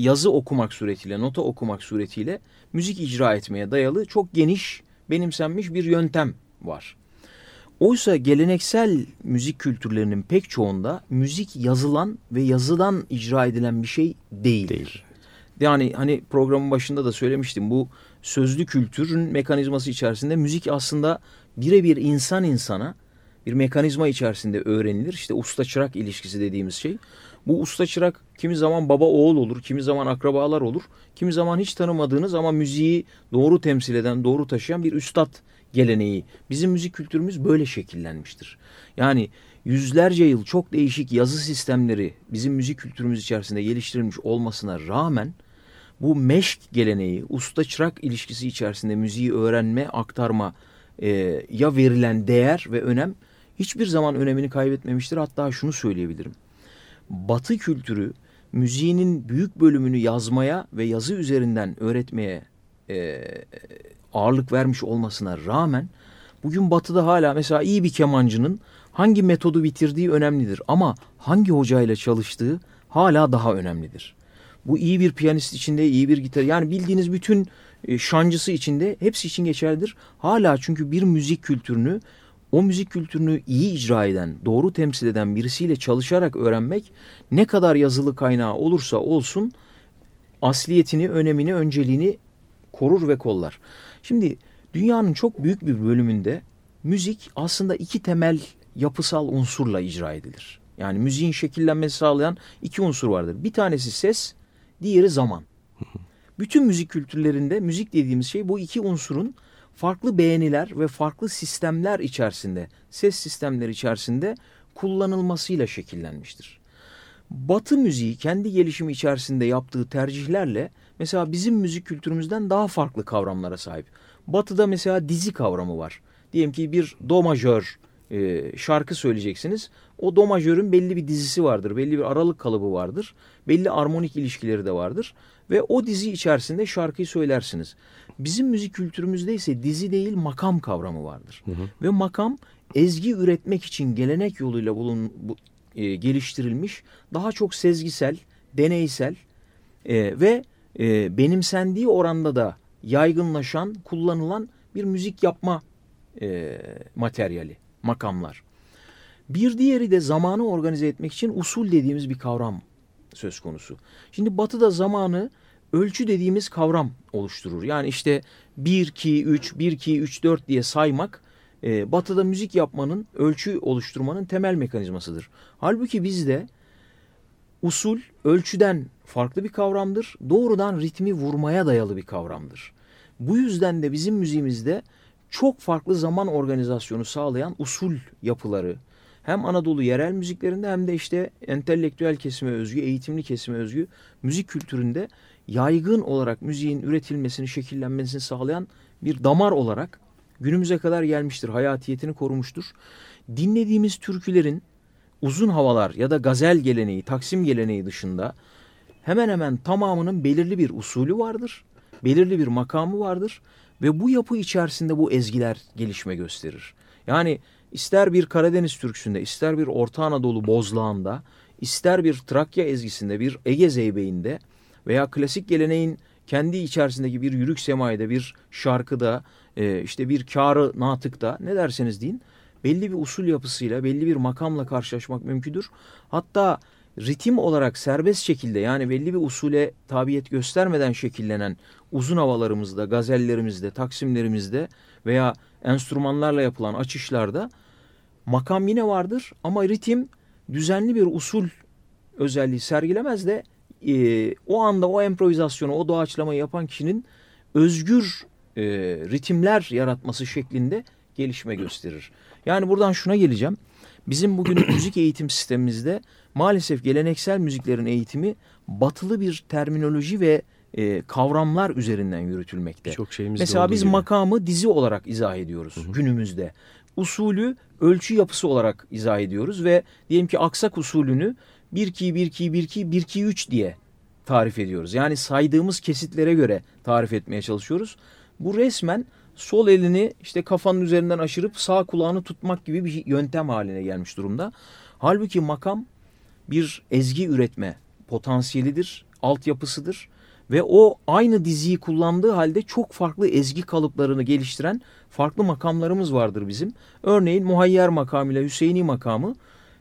yazı okumak suretiyle, nota okumak suretiyle müzik icra etmeye dayalı çok geniş benimsenmiş bir yöntem var. Oysa geleneksel müzik kültürlerinin pek çoğunda müzik yazılan ve yazıdan icra edilen bir şey değil. Değil. Yani hani programın başında da söylemiştim bu sözlü kültürün mekanizması içerisinde müzik aslında birebir insan insana bir mekanizma içerisinde öğrenilir. İşte usta çırak ilişkisi dediğimiz şey. Bu usta çırak kimi zaman baba oğul olur, kimi zaman akrabalar olur, kimi zaman hiç tanımadığınız ama müziği doğru temsil eden, doğru taşıyan bir üstad geleneği. Bizim müzik kültürümüz böyle şekillenmiştir. Yani yüzlerce yıl çok değişik yazı sistemleri bizim müzik kültürümüz içerisinde geliştirilmiş olmasına rağmen bu meşk geleneği, usta çırak ilişkisi içerisinde müziği öğrenme, aktarma e, ya verilen değer ve önem hiçbir zaman önemini kaybetmemiştir. Hatta şunu söyleyebilirim. Batı kültürü müziğinin büyük bölümünü yazmaya ve yazı üzerinden öğretmeye e, ağırlık vermiş olmasına rağmen bugün batıda hala mesela iyi bir kemancının hangi metodu bitirdiği önemlidir ama hangi hocayla çalıştığı hala daha önemlidir. Bu iyi bir piyanist içinde, iyi bir gitar yani bildiğiniz bütün e, şancısı içinde hepsi için geçerlidir. Hala çünkü bir müzik kültürünü o müzik kültürünü iyi icra eden, doğru temsil eden birisiyle çalışarak öğrenmek ne kadar yazılı kaynağı olursa olsun asliyetini, önemini, önceliğini korur ve kollar. Şimdi dünyanın çok büyük bir bölümünde müzik aslında iki temel yapısal unsurla icra edilir. Yani müziğin şekillenmesi sağlayan iki unsur vardır. Bir tanesi ses, diğeri zaman. Bütün müzik kültürlerinde müzik dediğimiz şey bu iki unsurun farklı beğeniler ve farklı sistemler içerisinde, ses sistemleri içerisinde kullanılmasıyla şekillenmiştir. Batı müziği kendi gelişimi içerisinde yaptığı tercihlerle mesela bizim müzik kültürümüzden daha farklı kavramlara sahip. Batı'da mesela dizi kavramı var. Diyelim ki bir do majör e, şarkı söyleyeceksiniz. O do majörün belli bir dizisi vardır. Belli bir aralık kalıbı vardır. Belli armonik ilişkileri de vardır. Ve o dizi içerisinde şarkıyı söylersiniz. Bizim müzik kültürümüzde ise dizi değil makam kavramı vardır. Hı hı. Ve makam ezgi üretmek için gelenek yoluyla bulun, bu, e, geliştirilmiş daha çok sezgisel, deneysel e, ve e, benimsendiği oranda da yaygınlaşan, kullanılan bir müzik yapma e, materyali, makamlar. Bir diğeri de zamanı organize etmek için usul dediğimiz bir kavram söz konusu. Şimdi batıda zamanı ölçü dediğimiz kavram oluşturur. Yani işte 1, 2, 3, 1, 2, 3, 4 diye saymak e, batıda müzik yapmanın, ölçü oluşturmanın temel mekanizmasıdır. Halbuki bizde usul ölçüden farklı bir kavramdır. Doğrudan ritmi vurmaya dayalı bir kavramdır. Bu yüzden de bizim müziğimizde çok farklı zaman organizasyonu sağlayan usul yapıları hem Anadolu yerel müziklerinde hem de işte entelektüel kesime özgü, eğitimli kesime özgü müzik kültüründe yaygın olarak müziğin üretilmesini, şekillenmesini sağlayan bir damar olarak günümüze kadar gelmiştir. Hayatiyetini korumuştur. Dinlediğimiz türkülerin uzun havalar ya da gazel geleneği, taksim geleneği dışında hemen hemen tamamının belirli bir usulü vardır. Belirli bir makamı vardır ve bu yapı içerisinde bu ezgiler gelişme gösterir. Yani ister bir Karadeniz türküsünde, ister bir Orta Anadolu bozlağında, ister bir Trakya ezgisinde, bir Ege zeybeğinde veya klasik geleneğin kendi içerisindeki bir yürük semayda, bir şarkıda, e, işte bir kârı natıkta ne derseniz deyin belli bir usul yapısıyla, belli bir makamla karşılaşmak mümkündür. Hatta ritim olarak serbest şekilde yani belli bir usule tabiyet göstermeden şekillenen uzun havalarımızda, gazellerimizde, taksimlerimizde veya enstrümanlarla yapılan açışlarda makam yine vardır ama ritim düzenli bir usul özelliği sergilemez de e, o anda o improvizasyonu, o doğaçlamayı yapan kişinin özgür e, ritimler yaratması şeklinde gelişme gösterir. Yani buradan şuna geleceğim. Bizim bugün *clears throat* müzik eğitim sistemimizde maalesef geleneksel müziklerin eğitimi batılı bir terminoloji ve e, kavramlar üzerinden yürütülmekte. Çok şeyimiz Mesela biz gibi. makamı dizi olarak izah ediyoruz hı hı. günümüzde. Usulü ölçü yapısı olarak izah ediyoruz ve diyelim ki aksak usulünü 1-2-1-2-1-2-1-2-3 diye tarif ediyoruz. Yani saydığımız kesitlere göre tarif etmeye çalışıyoruz. Bu resmen sol elini işte kafanın üzerinden aşırıp sağ kulağını tutmak gibi bir yöntem haline gelmiş durumda. Halbuki makam bir ezgi üretme potansiyelidir, altyapısıdır ve o aynı diziyi kullandığı halde çok farklı ezgi kalıplarını geliştiren farklı makamlarımız vardır bizim. Örneğin Muhayyer makamı ile Hüseyini makamı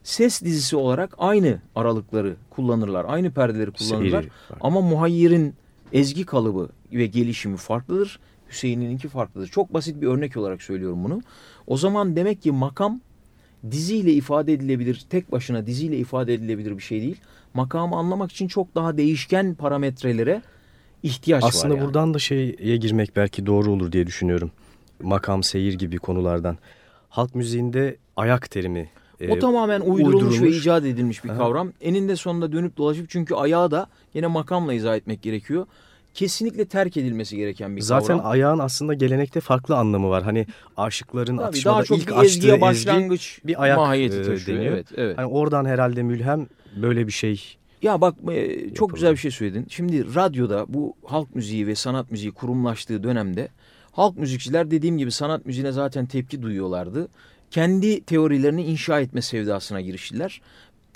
ses dizisi olarak aynı aralıkları kullanırlar. Aynı perdeleri kullanırlar. Ama Muhayyer'in ezgi kalıbı ve gelişimi farklıdır. Hüseyin'inki farklıdır. Çok basit bir örnek olarak söylüyorum bunu. O zaman demek ki makam diziyle ifade edilebilir, tek başına diziyle ifade edilebilir bir şey değil. Makamı anlamak için çok daha değişken parametrelere ihtiyaç Aslında var. Aslında yani. buradan da şeye girmek belki doğru olur diye düşünüyorum. Makam, seyir gibi konulardan. Halk müziğinde ayak terimi o e, tamamen uydurulmuş, uydurulmuş ve icat edilmiş bir Aha. kavram. Eninde sonunda dönüp dolaşıp çünkü ayağı da yine makamla izah etmek gerekiyor kesinlikle terk edilmesi gereken bir Zaten kavram. Zaten ayağın aslında gelenekte farklı anlamı var. Hani aşıkların Tabii, atışmada daha çok ilk bir açtığı başlangıç ezgi bir ayak mahiyeti e, taşıyor. deniyor. Evet, evet. Hani oradan herhalde mülhem böyle bir şey ya bak e, çok yapalım. güzel bir şey söyledin. Şimdi radyoda bu halk müziği ve sanat müziği kurumlaştığı dönemde halk müzikçiler dediğim gibi sanat müziğine zaten tepki duyuyorlardı. Kendi teorilerini inşa etme sevdasına giriştiler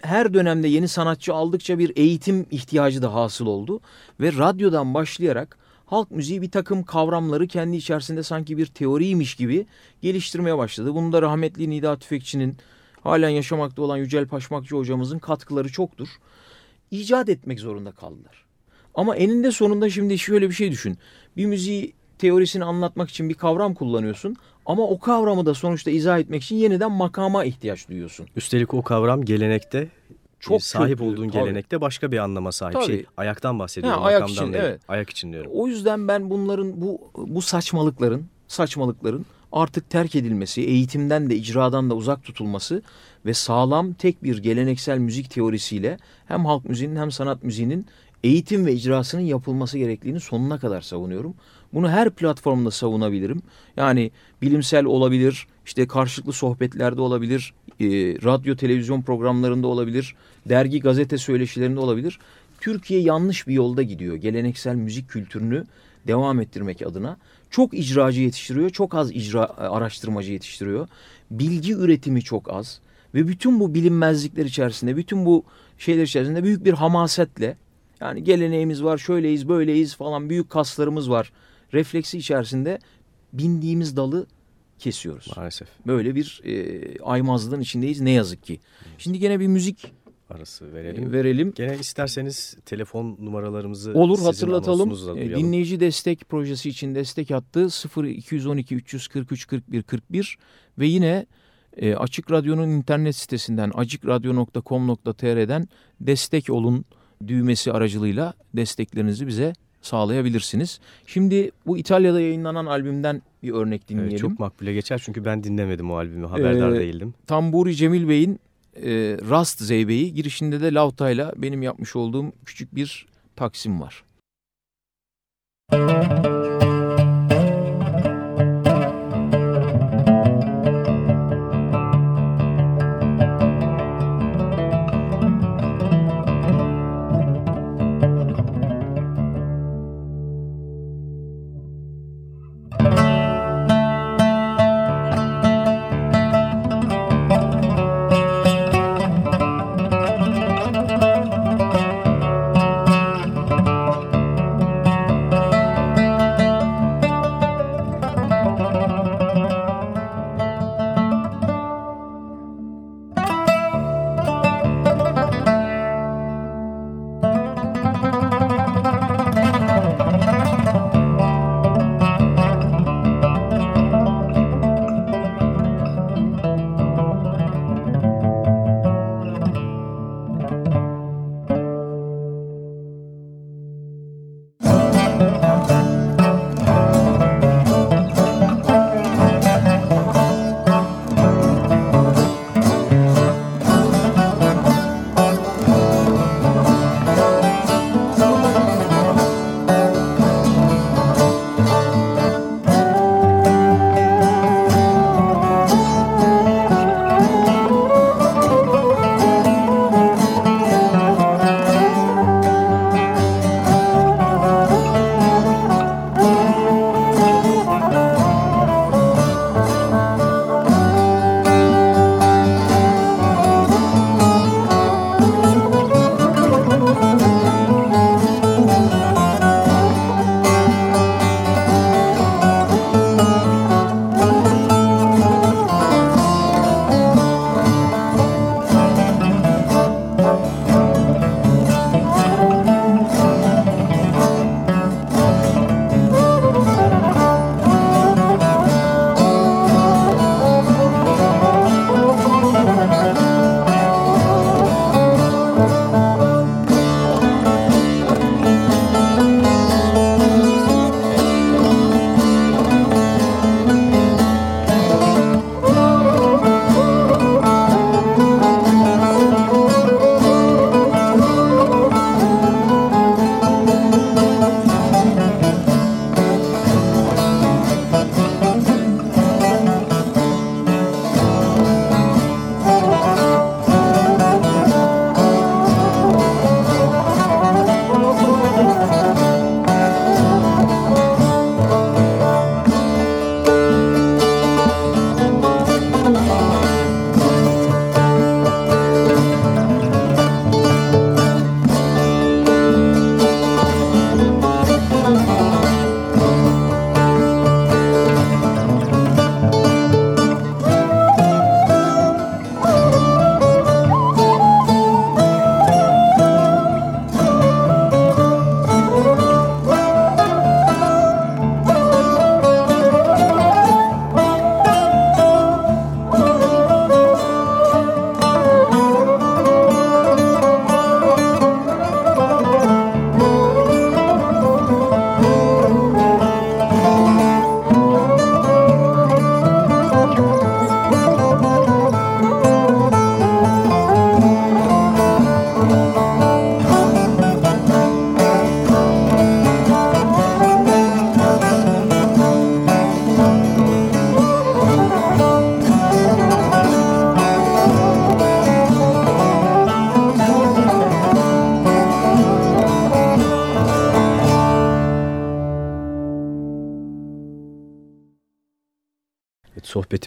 her dönemde yeni sanatçı aldıkça bir eğitim ihtiyacı da hasıl oldu. Ve radyodan başlayarak halk müziği bir takım kavramları kendi içerisinde sanki bir teoriymiş gibi geliştirmeye başladı. Bunda rahmetli Nida Tüfekçi'nin halen yaşamakta olan Yücel Paşmakçı hocamızın katkıları çoktur. İcat etmek zorunda kaldılar. Ama eninde sonunda şimdi şöyle bir şey düşün. Bir müziği teorisini anlatmak için bir kavram kullanıyorsun ama o kavramı da sonuçta izah etmek için yeniden makama ihtiyaç duyuyorsun. Üstelik o kavram gelenekte çok sahip kötü, olduğun tabii. gelenekte başka bir anlama sahip. Tabii. Şey ayaktan bahsediyorum. Ha, ayak için, değil. evet. Ayak için diyorum. O yüzden ben bunların bu bu saçmalıkların saçmalıkların artık terk edilmesi, eğitimden de icradan da uzak tutulması ve sağlam tek bir geleneksel müzik teorisiyle hem halk müziğinin hem sanat müziğinin eğitim ve icrasının yapılması gerektiğini sonuna kadar savunuyorum. Bunu her platformda savunabilirim. Yani bilimsel olabilir, işte karşılıklı sohbetlerde olabilir, e, radyo televizyon programlarında olabilir, dergi gazete söyleşilerinde olabilir. Türkiye yanlış bir yolda gidiyor. Geleneksel müzik kültürünü devam ettirmek adına. Çok icracı yetiştiriyor, çok az icra e, araştırmacı yetiştiriyor. Bilgi üretimi çok az ve bütün bu bilinmezlikler içerisinde, bütün bu şeyler içerisinde büyük bir hamasetle yani geleneğimiz var, şöyleyiz, böyleyiz falan büyük kaslarımız var. Refleksi içerisinde bindiğimiz dalı kesiyoruz. Maalesef. Böyle bir e, aymazlığın içindeyiz ne yazık ki. Şimdi gene bir müzik arası verelim. Verelim. Gene isterseniz telefon numaralarımızı Olur hatırlatalım. E, dinleyici destek projesi için destek hattı 0212 343 41 41 ve yine e, Açık Radyo'nun internet sitesinden acikradyo.com.tr'den destek olun düğmesi aracılığıyla desteklerinizi bize sağlayabilirsiniz. Şimdi bu İtalya'da yayınlanan albümden bir örnek dinleyelim. Evet, çok makbule geçer çünkü ben dinlemedim o albümü haberdar ee, değildim. Tamburi Cemil Bey'in e, Rast Zeybe'yi girişinde de Lauta'yla benim yapmış olduğum küçük bir taksim var. Müzik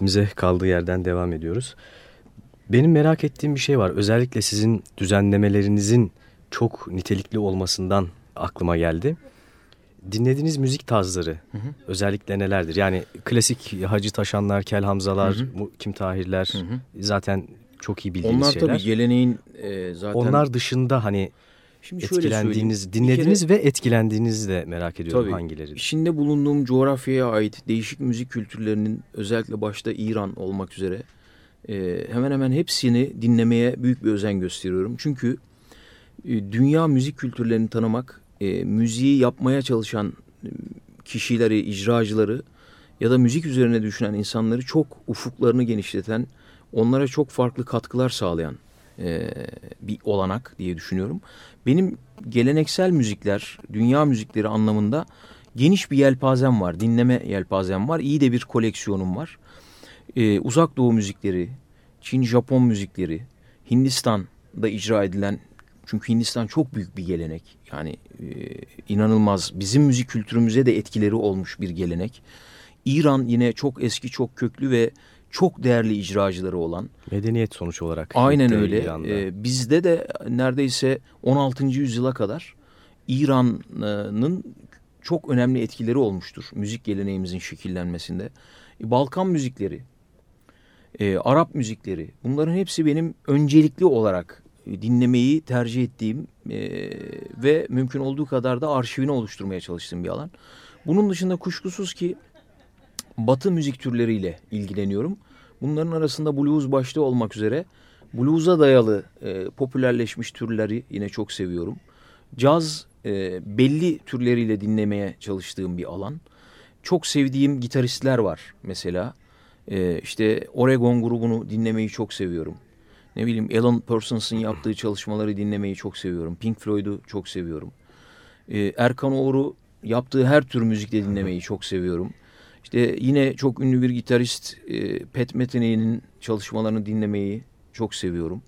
sohbetimize kaldığı yerden devam ediyoruz. Benim merak ettiğim bir şey var. Özellikle sizin düzenlemelerinizin çok nitelikli olmasından aklıma geldi. Dinlediğiniz müzik tarzları hı hı. özellikle nelerdir? Yani klasik Hacı Taşanlar, Kel Hamzalar, hı hı. Kim Tahirler hı hı. zaten çok iyi bildiğiniz Onlar şeyler. tabii geleneğin e, zaten... Onlar dışında hani Şimdi şöyle etkilendiğiniz, söyleyeyim. Bir dinlediğiniz kere- ve etkilendiğinizi de merak ediyorum Tabii. hangileri. İçinde bulunduğum coğrafyaya ait değişik müzik kültürlerinin özellikle başta İran olmak üzere e, hemen hemen hepsini dinlemeye büyük bir özen gösteriyorum. Çünkü e, dünya müzik kültürlerini tanımak, e, müziği yapmaya çalışan e, kişileri, icracıları ya da müzik üzerine düşünen insanları çok ufuklarını genişleten, onlara çok farklı katkılar sağlayan e, bir olanak diye düşünüyorum. Benim geleneksel müzikler, dünya müzikleri anlamında geniş bir yelpazem var, dinleme yelpazem var, iyi de bir koleksiyonum var. Ee, uzak doğu müzikleri, Çin, Japon müzikleri, Hindistan'da icra edilen, çünkü Hindistan çok büyük bir gelenek. Yani e, inanılmaz, bizim müzik kültürümüze de etkileri olmuş bir gelenek. İran yine çok eski, çok köklü ve çok değerli icracıları olan, Medeniyet sonuç olarak. Aynen öyle. İran'da. Ee, bizde de neredeyse 16. yüzyıla kadar İran'ın çok önemli etkileri olmuştur müzik geleneğimizin şekillenmesinde. E, Balkan müzikleri, e, Arap müzikleri bunların hepsi benim öncelikli olarak dinlemeyi tercih ettiğim e, ve mümkün olduğu kadar da arşivini oluşturmaya çalıştığım bir alan. Bunun dışında kuşkusuz ki Batı müzik türleriyle ilgileniyorum. Bunların arasında blues başta olmak üzere blues'a dayalı e, popülerleşmiş türleri yine çok seviyorum. Caz e, belli türleriyle dinlemeye çalıştığım bir alan. Çok sevdiğim gitaristler var mesela. E, işte Oregon grubunu dinlemeyi çok seviyorum. Ne bileyim Alan Parsons'ın yaptığı çalışmaları dinlemeyi çok seviyorum. Pink Floyd'u çok seviyorum. E, Erkan Oğur'u yaptığı her tür müzikte dinlemeyi çok seviyorum. İşte yine çok ünlü bir gitarist e, Pat Metheny'nin çalışmalarını dinlemeyi çok seviyorum.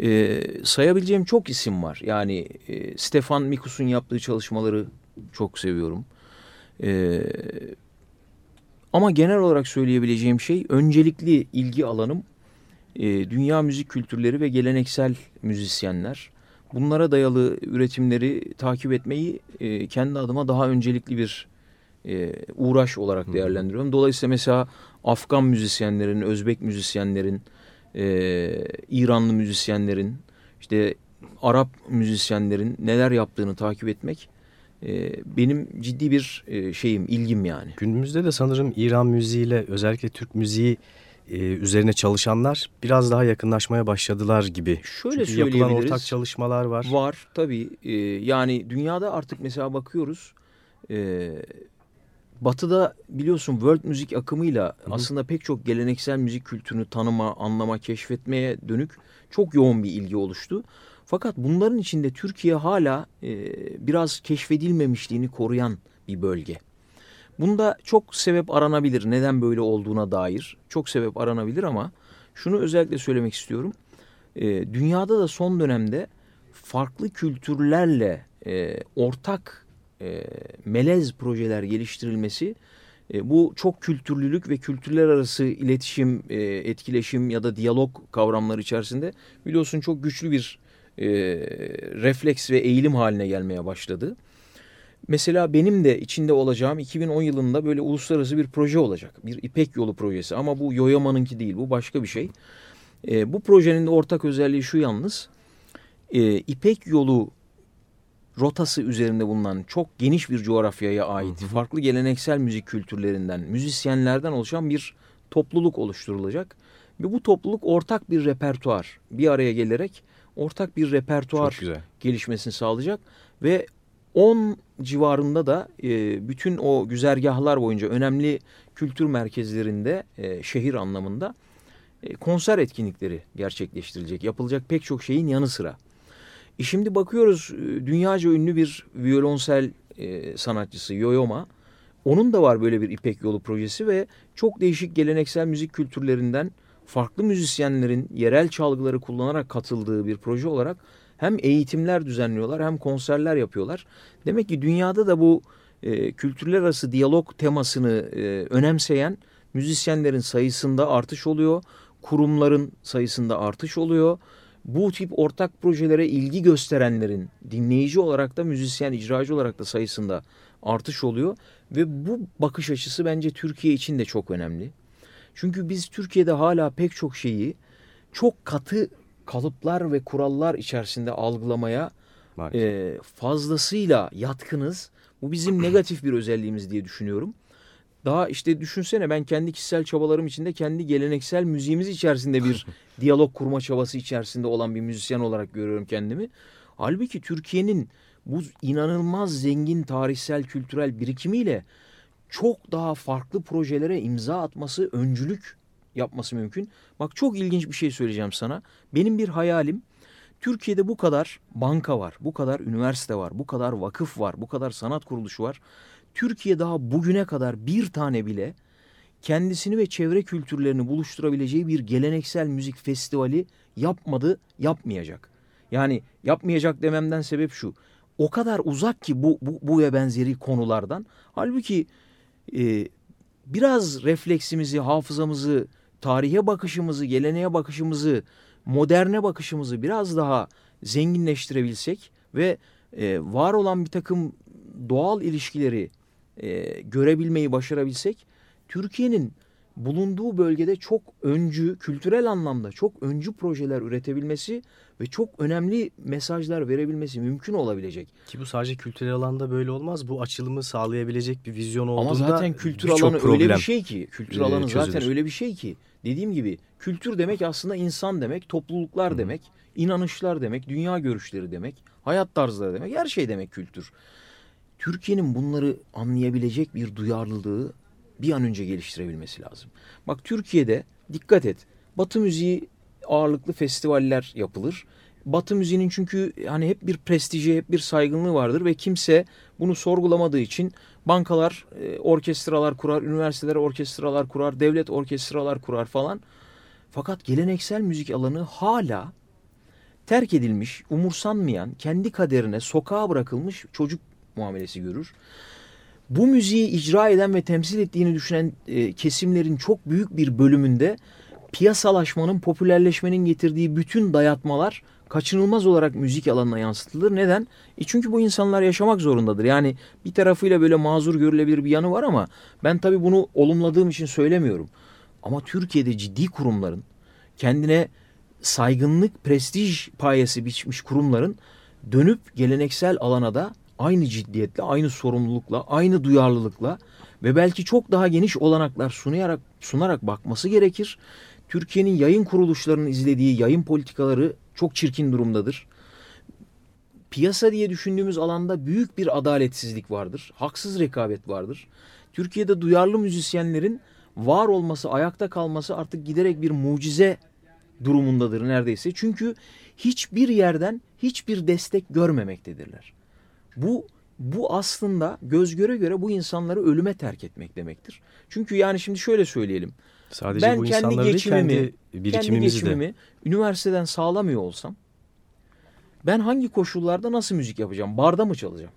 E, sayabileceğim çok isim var. Yani e, Stefan Mikus'un yaptığı çalışmaları çok seviyorum. E, ama genel olarak söyleyebileceğim şey öncelikli ilgi alanım e, dünya müzik kültürleri ve geleneksel müzisyenler. Bunlara dayalı üretimleri takip etmeyi e, kendi adıma daha öncelikli bir e, uğraş olarak değerlendiriyorum. Dolayısıyla mesela Afgan müzisyenlerin, Özbek müzisyenlerin, e, İranlı müzisyenlerin, işte Arap müzisyenlerin neler yaptığını takip etmek e, benim ciddi bir e, şeyim, ilgim yani. Günümüzde de sanırım İran müziğiyle özellikle Türk müziği e, üzerine çalışanlar biraz daha yakınlaşmaya başladılar gibi. Şöyle Çünkü yapılan ortak çalışmalar var. Var tabii. E, yani dünyada artık mesela bakıyoruz. E, batı'da biliyorsun world müzik akımıyla aslında pek çok geleneksel müzik kültürünü tanıma, anlama, keşfetmeye dönük çok yoğun bir ilgi oluştu. Fakat bunların içinde Türkiye hala e, biraz keşfedilmemişliğini koruyan bir bölge. Bunda çok sebep aranabilir. Neden böyle olduğuna dair çok sebep aranabilir ama şunu özellikle söylemek istiyorum. E, dünyada da son dönemde farklı kültürlerle e, ortak e, melez projeler geliştirilmesi e, bu çok kültürlülük ve kültürler arası iletişim, e, etkileşim ya da diyalog kavramları içerisinde biliyorsun çok güçlü bir e, refleks ve eğilim haline gelmeye başladı. Mesela benim de içinde olacağım 2010 yılında böyle uluslararası bir proje olacak. Bir İpek Yolu projesi ama bu Yoyama'nınki değil bu başka bir şey. E, bu projenin de ortak özelliği şu yalnız. E, İpek Yolu rotası üzerinde bulunan çok geniş bir coğrafyaya ait farklı geleneksel müzik kültürlerinden, müzisyenlerden oluşan bir topluluk oluşturulacak. Ve bu topluluk ortak bir repertuar bir araya gelerek ortak bir repertuar gelişmesini sağlayacak. Ve 10 civarında da e, bütün o güzergahlar boyunca önemli kültür merkezlerinde e, şehir anlamında e, konser etkinlikleri gerçekleştirilecek. Yapılacak pek çok şeyin yanı sıra. E şimdi bakıyoruz e, dünyaca ünlü bir violonsel e, sanatçısı Yoyoma. Onun da var böyle bir İpek Yolu projesi ve çok değişik geleneksel müzik kültürlerinden farklı müzisyenlerin yerel çalgıları kullanarak katıldığı bir proje olarak hem eğitimler düzenliyorlar hem konserler yapıyorlar. Demek ki dünyada da bu e, kültürler arası diyalog temasını e, önemseyen müzisyenlerin sayısında artış oluyor. Kurumların sayısında artış oluyor. Bu tip ortak projelere ilgi gösterenlerin dinleyici olarak da müzisyen, icracı olarak da sayısında artış oluyor. Ve bu bakış açısı bence Türkiye için de çok önemli. Çünkü biz Türkiye'de hala pek çok şeyi çok katı kalıplar ve kurallar içerisinde algılamaya e, fazlasıyla yatkınız. Bu bizim negatif bir özelliğimiz diye düşünüyorum. Daha işte düşünsene ben kendi kişisel çabalarım içinde kendi geleneksel müziğimiz içerisinde bir *laughs* diyalog kurma çabası içerisinde olan bir müzisyen olarak görüyorum kendimi. Halbuki Türkiye'nin bu inanılmaz zengin tarihsel kültürel birikimiyle çok daha farklı projelere imza atması, öncülük yapması mümkün. Bak çok ilginç bir şey söyleyeceğim sana. Benim bir hayalim Türkiye'de bu kadar banka var, bu kadar üniversite var, bu kadar vakıf var, bu kadar sanat kuruluşu var. Türkiye daha bugüne kadar bir tane bile kendisini ve çevre kültürlerini buluşturabileceği bir geleneksel müzik festivali yapmadı, yapmayacak. Yani yapmayacak dememden sebep şu. O kadar uzak ki bu, bu, bu ve benzeri konulardan. Halbuki e, biraz refleksimizi, hafızamızı, tarihe bakışımızı, geleneğe bakışımızı, moderne bakışımızı biraz daha zenginleştirebilsek ve e, var olan bir takım doğal ilişkileri e, görebilmeyi başarabilsek Türkiye'nin bulunduğu bölgede çok öncü, kültürel anlamda çok öncü projeler üretebilmesi ve çok önemli mesajlar verebilmesi mümkün olabilecek. Ki bu sadece kültürel alanda böyle olmaz. Bu açılımı sağlayabilecek bir vizyon olduğunda Ama zaten kültür alanı öyle bir şey ki, kültür e, alanı çözülür. zaten öyle bir şey ki dediğim gibi kültür demek aslında insan demek, topluluklar Hı. demek, inanışlar demek, dünya görüşleri demek, hayat tarzları demek, her şey demek kültür. Türkiye'nin bunları anlayabilecek bir duyarlılığı bir an önce geliştirebilmesi lazım. Bak Türkiye'de dikkat et. Batı müziği ağırlıklı festivaller yapılır. Batı müziğinin çünkü hani hep bir prestiji, hep bir saygınlığı vardır ve kimse bunu sorgulamadığı için bankalar e, orkestralar kurar, üniversiteler orkestralar kurar, devlet orkestralar kurar falan. Fakat geleneksel müzik alanı hala terk edilmiş, umursanmayan, kendi kaderine sokağa bırakılmış çocuk muamelesi görür. Bu müziği icra eden ve temsil ettiğini düşünen e, kesimlerin çok büyük bir bölümünde piyasalaşmanın, popülerleşmenin getirdiği bütün dayatmalar kaçınılmaz olarak müzik alanına yansıtılır. Neden? E çünkü bu insanlar yaşamak zorundadır. Yani bir tarafıyla böyle mazur görülebilir bir yanı var ama ben tabii bunu olumladığım için söylemiyorum. Ama Türkiye'de ciddi kurumların kendine saygınlık, prestij payesi biçmiş kurumların dönüp geleneksel alana da aynı ciddiyetle, aynı sorumlulukla, aynı duyarlılıkla ve belki çok daha geniş olanaklar sunayarak sunarak bakması gerekir. Türkiye'nin yayın kuruluşlarının izlediği yayın politikaları çok çirkin durumdadır. Piyasa diye düşündüğümüz alanda büyük bir adaletsizlik vardır. Haksız rekabet vardır. Türkiye'de duyarlı müzisyenlerin var olması, ayakta kalması artık giderek bir mucize durumundadır neredeyse. Çünkü hiçbir yerden hiçbir destek görmemektedirler. Bu bu aslında göz göre göre bu insanları ölüme terk etmek demektir. Çünkü yani şimdi şöyle söyleyelim. Sadece ben bu kendi geçimimi, değil, kendi kendi geçimimi de. üniversiteden sağlamıyor olsam ben hangi koşullarda nasıl müzik yapacağım? Barda mı çalacağım?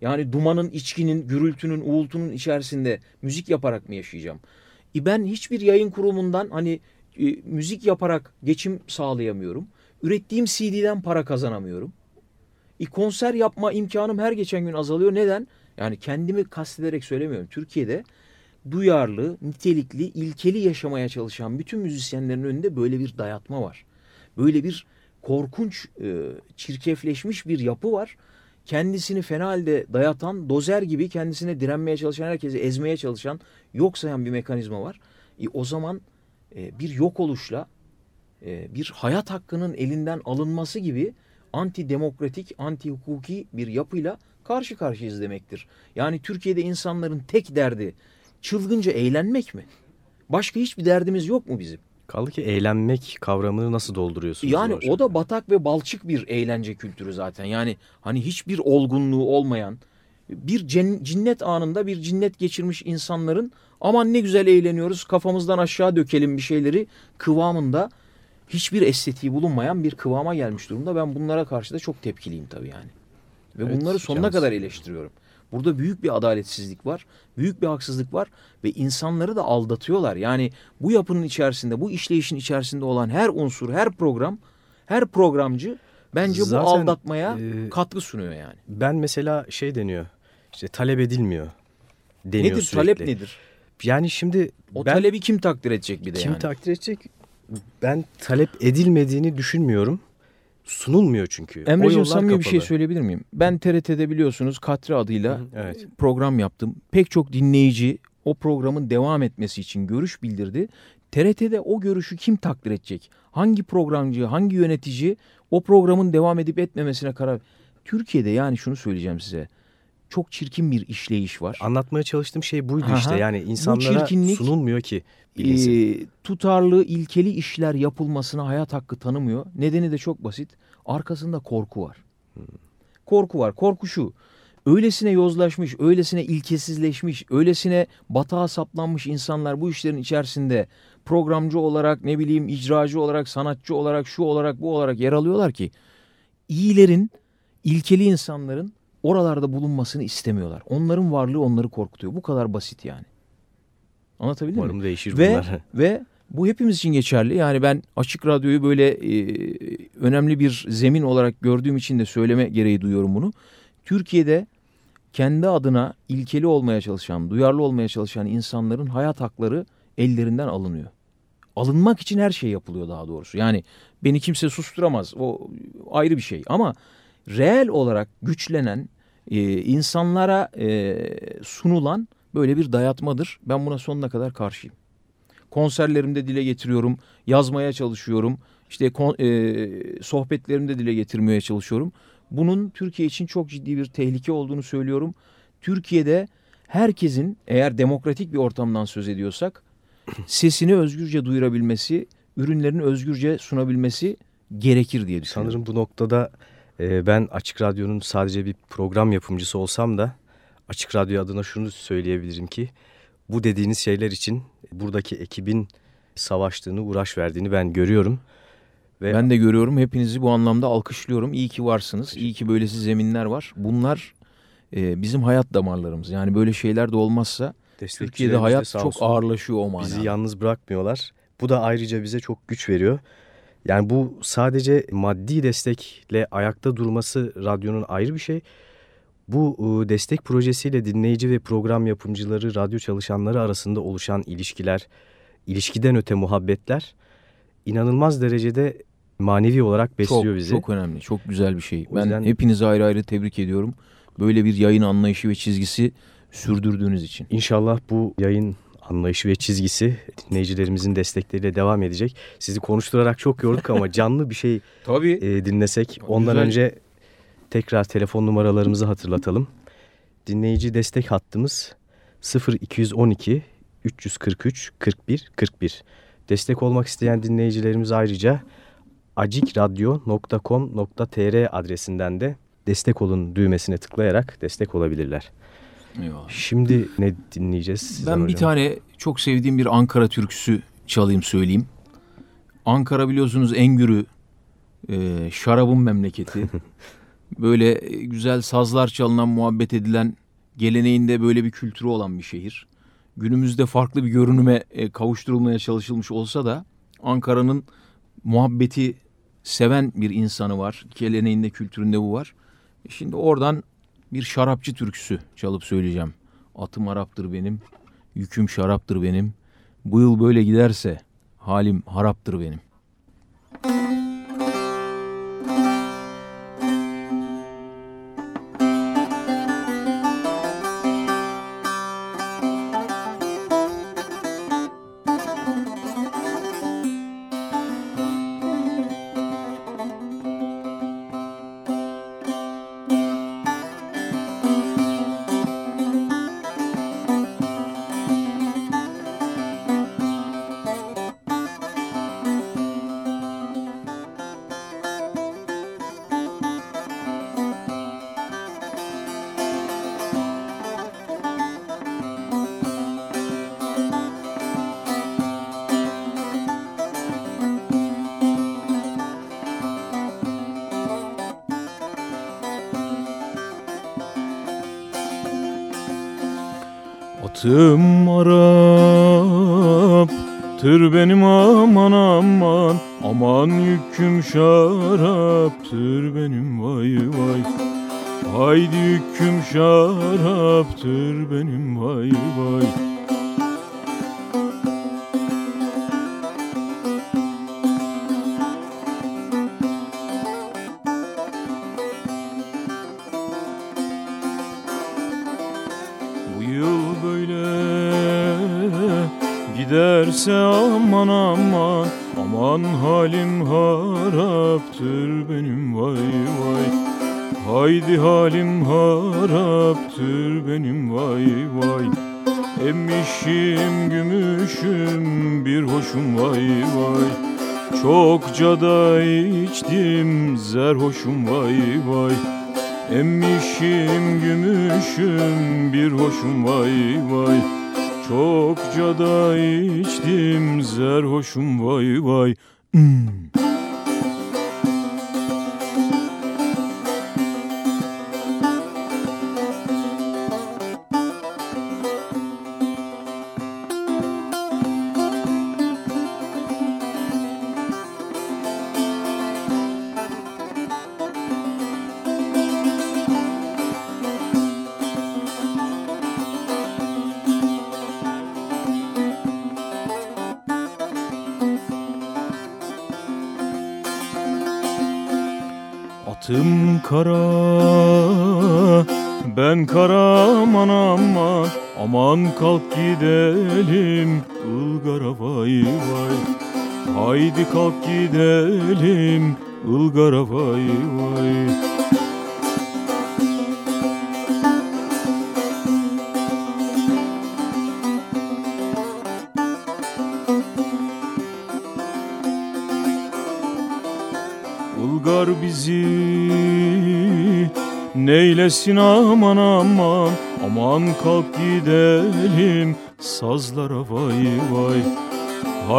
Yani dumanın, içkinin, gürültünün, uğultunun içerisinde müzik yaparak mı yaşayacağım? E ben hiçbir yayın kurumundan hani e, müzik yaparak geçim sağlayamıyorum. Ürettiğim CD'den para kazanamıyorum. E, konser yapma imkanım her geçen gün azalıyor. Neden? Yani kendimi kastederek söylemiyorum. Türkiye'de duyarlı, nitelikli, ilkeli yaşamaya çalışan bütün müzisyenlerin önünde böyle bir dayatma var. Böyle bir korkunç, e, çirkefleşmiş bir yapı var. Kendisini fena halde dayatan, dozer gibi kendisine direnmeye çalışan, herkesi ezmeye çalışan, yok sayan bir mekanizma var. E, o zaman e, bir yok oluşla, e, bir hayat hakkının elinden alınması gibi antidemokratik, anti hukuki bir yapıyla karşı karşıyayız demektir. Yani Türkiye'de insanların tek derdi çılgınca eğlenmek mi? Başka hiçbir derdimiz yok mu bizim? Kaldı ki eğlenmek kavramını nasıl dolduruyorsunuz? Yani o da batak ve balçık bir eğlence kültürü zaten. Yani hani hiçbir olgunluğu olmayan bir cinnet anında bir cinnet geçirmiş insanların aman ne güzel eğleniyoruz kafamızdan aşağı dökelim bir şeyleri kıvamında hiçbir estetiği bulunmayan bir kıvama gelmiş durumda. Ben bunlara karşı da çok tepkiliyim tabii yani. Ve evet, bunları sonuna kadar eleştiriyorum. Burada büyük bir adaletsizlik var, büyük bir haksızlık var ve insanları da aldatıyorlar. Yani bu yapının içerisinde, bu işleyişin içerisinde olan her unsur, her program, her programcı bence Zaten, bu aldatmaya e, katkı sunuyor yani. Ben mesela şey deniyor, işte talep edilmiyor deniyor nedir, sürekli. Talep nedir? Yani şimdi o ben, talebi kim takdir edecek bir de kim yani? Kim takdir edecek? Ben talep edilmediğini düşünmüyorum. Sunulmuyor çünkü. Emre'ciğim samimi bir şey söyleyebilir miyim? Ben TRT'de biliyorsunuz Katri adıyla evet. program yaptım. Pek çok dinleyici o programın devam etmesi için görüş bildirdi. TRT'de o görüşü kim takdir edecek? Hangi programcı, hangi yönetici o programın devam edip etmemesine karar... Türkiye'de yani şunu söyleyeceğim size. Çok çirkin bir işleyiş var. Anlatmaya çalıştığım şey buydu Aha, işte. Yani insanlara sunulmuyor ki. E, tutarlı, ilkeli işler yapılmasına hayat hakkı tanımıyor. Nedeni de çok basit. Arkasında korku var. Hmm. Korku var. Korku şu öylesine yozlaşmış, öylesine ilkesizleşmiş, öylesine batağa saplanmış insanlar bu işlerin içerisinde programcı olarak, ne bileyim icracı olarak, sanatçı olarak, şu olarak, bu olarak yer alıyorlar ki iyilerin, ilkeli insanların oralarda bulunmasını istemiyorlar. Onların varlığı onları korkutuyor. Bu kadar basit yani. Anlatabildim Umarım mi? değişir ve, bunlar. *laughs* Ve bu hepimiz için geçerli. Yani ben açık radyoyu böyle e, önemli bir zemin olarak gördüğüm için de söyleme gereği duyuyorum bunu. Türkiye'de kendi adına ilkeli olmaya çalışan, duyarlı olmaya çalışan insanların hayat hakları ellerinden alınıyor. Alınmak için her şey yapılıyor daha doğrusu. Yani beni kimse susturamaz. O ayrı bir şey. Ama reel olarak güçlenen, e, insanlara e, sunulan böyle bir dayatmadır. Ben buna sonuna kadar karşıyım. Konserlerimde dile getiriyorum, yazmaya çalışıyorum. İşte e, sohbetlerimde dile getirmeye çalışıyorum. Bunun Türkiye için çok ciddi bir tehlike olduğunu söylüyorum. Türkiye'de herkesin eğer demokratik bir ortamdan söz ediyorsak sesini özgürce duyurabilmesi, ürünlerini özgürce sunabilmesi gerekir diye düşünüyorum. Sanırım bu noktada e, ben Açık Radyo'nun sadece bir program yapımcısı olsam da Açık Radyo adına şunu söyleyebilirim ki bu dediğiniz şeyler için buradaki ekibin savaştığını, uğraş verdiğini ben görüyorum. Ve ben de görüyorum. Hepinizi bu anlamda alkışlıyorum. İyi ki varsınız. İyi ki böylesi zeminler var. Bunlar e, bizim hayat damarlarımız. Yani böyle şeyler de olmazsa Türkiye'de hayat çok ağırlaşıyor o manada. Bizi yalnız bırakmıyorlar. Bu da ayrıca bize çok güç veriyor. Yani bu sadece maddi destekle ayakta durması radyonun ayrı bir şey. Bu e, destek projesiyle dinleyici ve program yapımcıları, radyo çalışanları arasında oluşan ilişkiler, ilişkiden öte muhabbetler inanılmaz derecede manevi olarak besliyor çok, bizi. Çok önemli, çok güzel bir şey. O ben yüzden... hepinizi ayrı ayrı tebrik ediyorum. Böyle bir yayın anlayışı ve çizgisi sürdürdüğünüz için. İnşallah bu yayın anlayışı ve çizgisi dinleyicilerimizin destekleriyle devam edecek. Sizi konuşturarak çok yorduk ama canlı bir şey *laughs* Tabii. E, dinlesek. Ondan Güzel. önce tekrar telefon numaralarımızı hatırlatalım. Dinleyici destek hattımız 0212 343 41 41. Destek olmak isteyen dinleyicilerimiz ayrıca acikradyo.com.tr adresinden de destek olun düğmesine tıklayarak destek olabilirler. Eyvallah. Şimdi ne dinleyeceğiz? Ben hocam? bir tane çok sevdiğim bir Ankara türküsü çalayım söyleyeyim. Ankara biliyorsunuz Engürü e, şarabın memleketi. *laughs* böyle güzel sazlar çalınan, muhabbet edilen, geleneğinde böyle bir kültürü olan bir şehir günümüzde farklı bir görünüme e, kavuşturulmaya çalışılmış olsa da Ankara'nın muhabbeti seven bir insanı var. Geleneğinde, kültüründe bu var. E, şimdi oradan bir şarapçı türküsü çalıp söyleyeceğim. Atım Arap'tır benim, yüküm şaraptır benim. Bu yıl böyle giderse halim haraptır benim. Tır benim aman aman Aman yüküm şaraptır benim vay vay. Haydi yüküm şaraptır benim vay vay aman aman Aman halim haraptır benim vay vay. Haydi halim haraptır benim vay vay. Emmişim gümüşüm bir hoşum vay vay. Çokça da içtim zerhoşum vay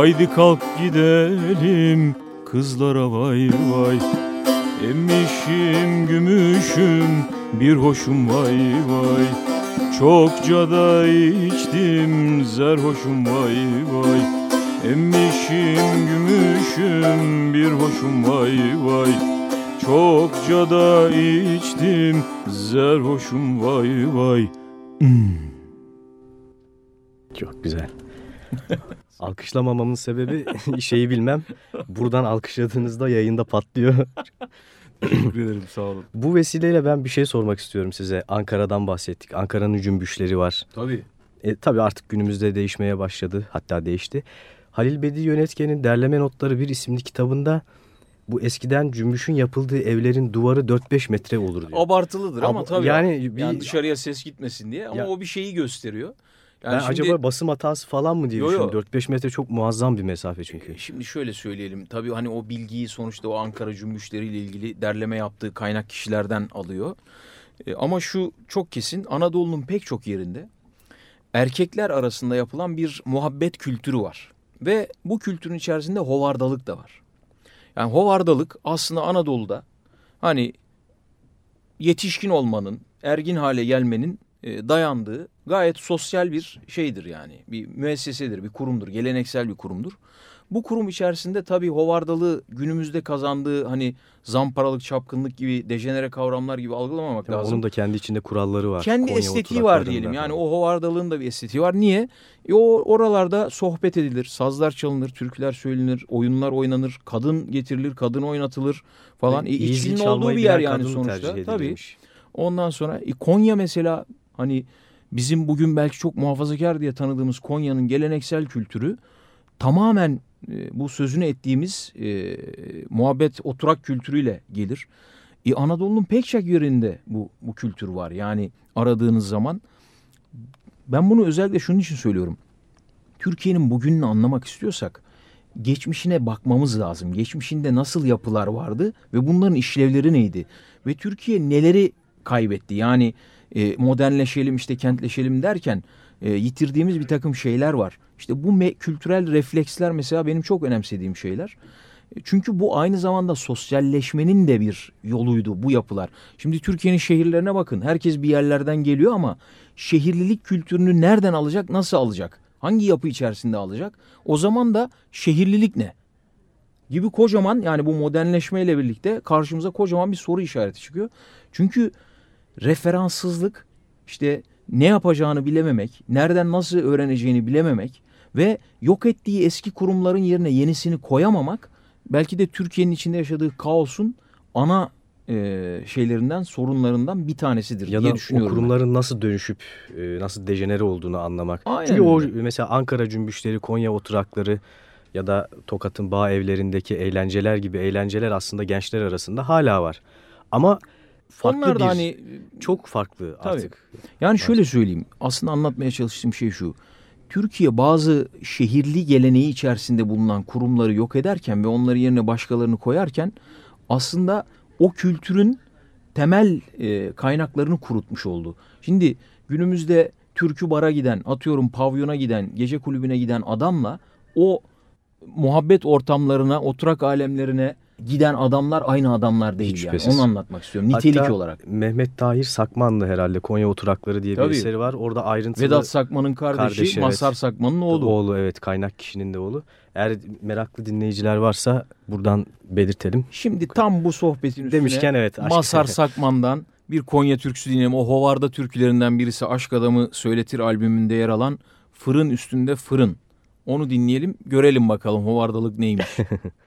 Haydi kalk gidelim kızlara vay vay. Emmişim gümüşüm bir hoşum vay vay. Çokça da içtim zerhoşum vay vay. Emmişim gümüşüm bir hoşum vay vay. Çokça da içtim zerhoşum vay vay. Hmm. Çok güzel. Alkışlamamamın sebebi *laughs* *laughs* şeyi bilmem. Buradan alkışladığınızda yayında patlıyor. *laughs* Teşekkür ederim sağ olun. Bu vesileyle ben bir şey sormak istiyorum size. Ankara'dan bahsettik. Ankara'nın cümbüşleri var. Tabii. E, tabii artık günümüzde değişmeye başladı. Hatta değişti. Halil Bedi Yönetken'in Derleme Notları bir isimli kitabında bu eskiden cümbüşün yapıldığı evlerin duvarı 4-5 metre olur diyor. Abartılıdır ama Ab- tabii. yani bir- yani dışarıya ses gitmesin diye ama Ya- o bir şeyi gösteriyor. Yani ben şimdi, acaba basım hatası falan mı diye Yo, düşündüm. 4-5 metre çok muazzam bir mesafe çünkü. Şimdi şöyle söyleyelim. Tabii hani o bilgiyi sonuçta o Ankara cümbüşleriyle ilgili derleme yaptığı kaynak kişilerden alıyor. E, ama şu çok kesin Anadolu'nun pek çok yerinde erkekler arasında yapılan bir muhabbet kültürü var. Ve bu kültürün içerisinde hovardalık da var. Yani hovardalık aslında Anadolu'da hani yetişkin olmanın, ergin hale gelmenin e, dayandığı gayet sosyal bir şeydir yani. Bir müessesedir, bir kurumdur, geleneksel bir kurumdur. Bu kurum içerisinde tabii hovardalığı günümüzde kazandığı hani zamparalık, çapkınlık gibi dejenere kavramlar gibi algılamamak Tabii lazım. Onun da kendi içinde kuralları var. Kendi Konya estetiği var diyelim. Yani o hovardalığın da bir estetiği var. Niye? E o oralarda sohbet edilir, sazlar çalınır, türküler söylenir, oyunlar oynanır, kadın getirilir, kadın oynatılır falan. E, İzil içkinin olduğu bir yer yani sonuçta. Tabii. Ondan sonra e, Konya mesela hani bizim bugün belki çok muhafazakar diye tanıdığımız Konya'nın geleneksel kültürü tamamen e, bu sözünü ettiğimiz e, muhabbet oturak kültürüyle gelir. E, Anadolu'nun pek çok yerinde bu, bu kültür var. Yani aradığınız zaman ben bunu özellikle şunun için söylüyorum. Türkiye'nin bugününü anlamak istiyorsak geçmişine bakmamız lazım. Geçmişinde nasıl yapılar vardı ve bunların işlevleri neydi? Ve Türkiye neleri kaybetti? Yani e, modernleşelim işte kentleşelim derken e, yitirdiğimiz bir takım şeyler var. İşte bu kültürel refleksler mesela benim çok önemsediğim şeyler. E, Çünkü bu aynı zamanda sosyalleşmenin de bir yoluydu bu yapılar. Şimdi Türkiye'nin şehirlerine bakın. Herkes bir yerlerden geliyor ama şehirlilik kültürünü nereden alacak, nasıl alacak? Hangi yapı içerisinde alacak? O zaman da şehirlilik ne? Gibi kocaman yani bu modernleşmeyle birlikte karşımıza kocaman bir soru işareti çıkıyor. Çünkü referanssızlık işte ne yapacağını bilememek, nereden nasıl öğreneceğini bilememek ve yok ettiği eski kurumların yerine yenisini koyamamak belki de Türkiye'nin içinde yaşadığı kaosun ana e, şeylerinden, sorunlarından bir tanesidir ya diye da düşünüyorum. o kurumların nasıl dönüşüp e, nasıl dejenere olduğunu anlamak. Aynen Çünkü o mesela Ankara cümbüşleri, Konya oturakları ya da Tokat'ın bağ evlerindeki eğlenceler gibi eğlenceler aslında gençler arasında hala var. Ama farklı Onlar bir, da hani çok farklı Tabii. artık. Yani şöyle söyleyeyim. Aslında anlatmaya çalıştığım şey şu. Türkiye bazı şehirli geleneği içerisinde bulunan kurumları yok ederken ve onları yerine başkalarını koyarken aslında o kültürün temel e, kaynaklarını kurutmuş oldu. Şimdi günümüzde türkü bara giden, atıyorum pavyona giden, gece kulübüne giden adamla o muhabbet ortamlarına, oturak alemlerine giden adamlar aynı adamlar değil Hiç yani. şüphesiz. Onu anlatmak istiyorum. Nitelik Hatta olarak. Mehmet Tahir Sakmanlı herhalde Konya Oturakları diye bir Tabii. eseri var. Orada ayrıntılı Vedat Sakman'ın kardeşi, Kardeşi, evet. Mazhar Sakman'ın oğlu. oğlu evet kaynak kişinin de oğlu. Eğer meraklı dinleyiciler varsa buradan belirtelim. Şimdi tam bu sohbetin üstüne Demişken evet. aşk- Mazhar *laughs* Sakman'dan bir Konya türküsü dinleyelim. O Hovarda türkülerinden birisi Aşk Adamı Söyletir albümünde yer alan Fırın Üstünde Fırın. Onu dinleyelim görelim bakalım hovardalık neymiş. *laughs*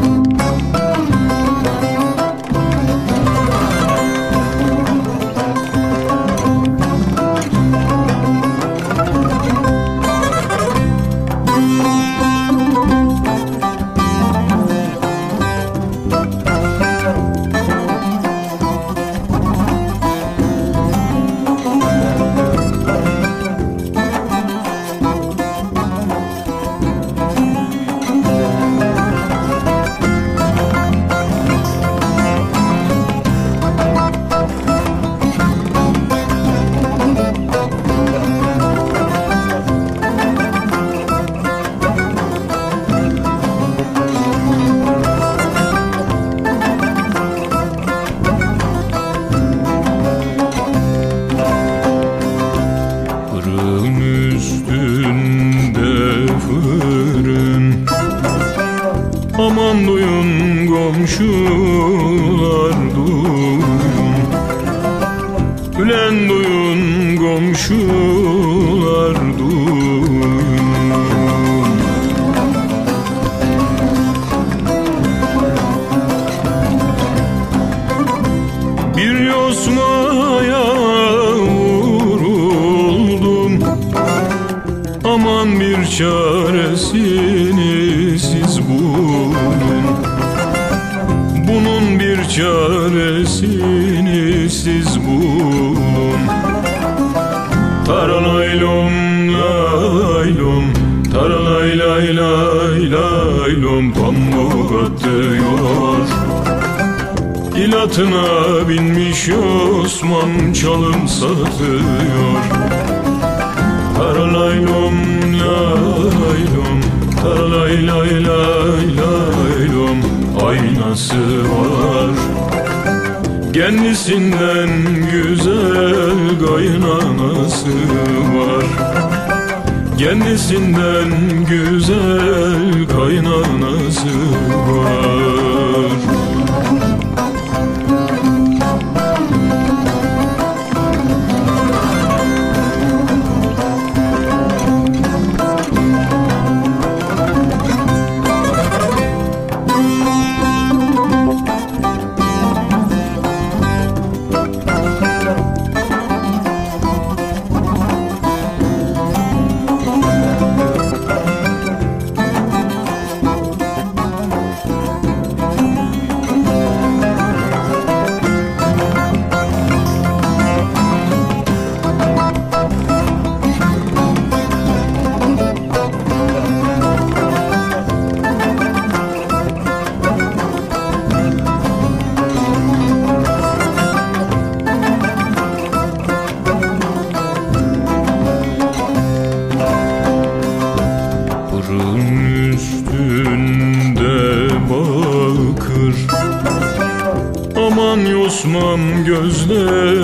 Aman yosmam gözlerin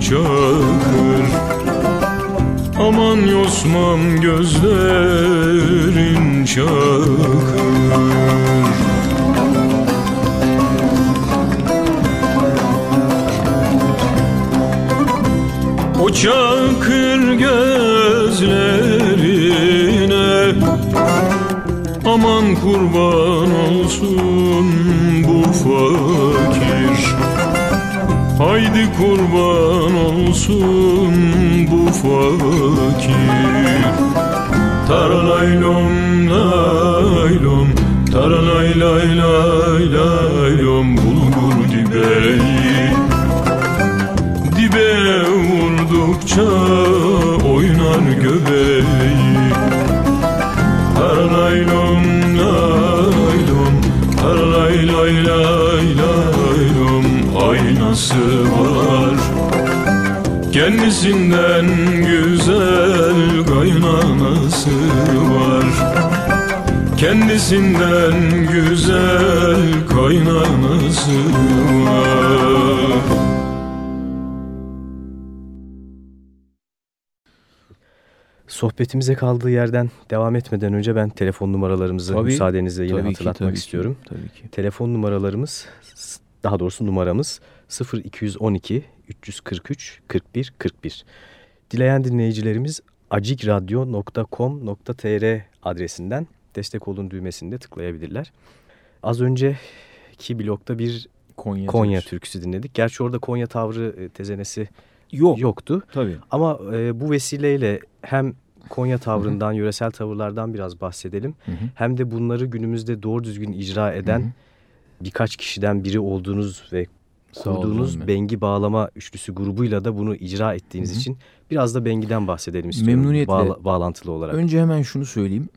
çakır. Aman yosmam gözlerin çakır. O çakır gözlerine Aman kurban olsun Haydi kurban olsun bu fakir. Taralay lay lay laylom Bulgur dibeyi Dibe vurdukça oynar göbeği. Taralay lay lay Aynası var. Kendisinden güzel kaynanası var. Kendisinden güzel kaynanası var. Sohbetimize kaldığı yerden devam etmeden önce ben telefon numaralarımızı Tabii, müsaadenizle yine Tabii ki, hatırlatmak tabii ki, istiyorum. Tabii ki. Telefon numaralarımız daha doğrusu numaramız 0212 343 41 41. Dileyen dinleyicilerimiz acikradyo.com.tr adresinden destek olun düğmesinde tıklayabilirler. Az önceki blokta bir Konya, Konya türküsü. dinledik. Gerçi orada Konya tavrı e, tezenesi Yok. yoktu. Tabii. Ama e, bu vesileyle hem Konya tavrından, yöresel tavırlardan biraz bahsedelim. Hı hı. Hem de bunları günümüzde doğru düzgün icra eden Hı hı. birkaç kişiden biri olduğunuz ve Sağ kurduğunuz. Bengi Bağlama Üçlüsü grubuyla da bunu icra ettiğiniz Hı hı. için biraz da Bengi'den bahsedelim istiyorum. Memnuniyetle. Bağla- bağlantılı olarak. Önce hemen şunu söyleyeyim.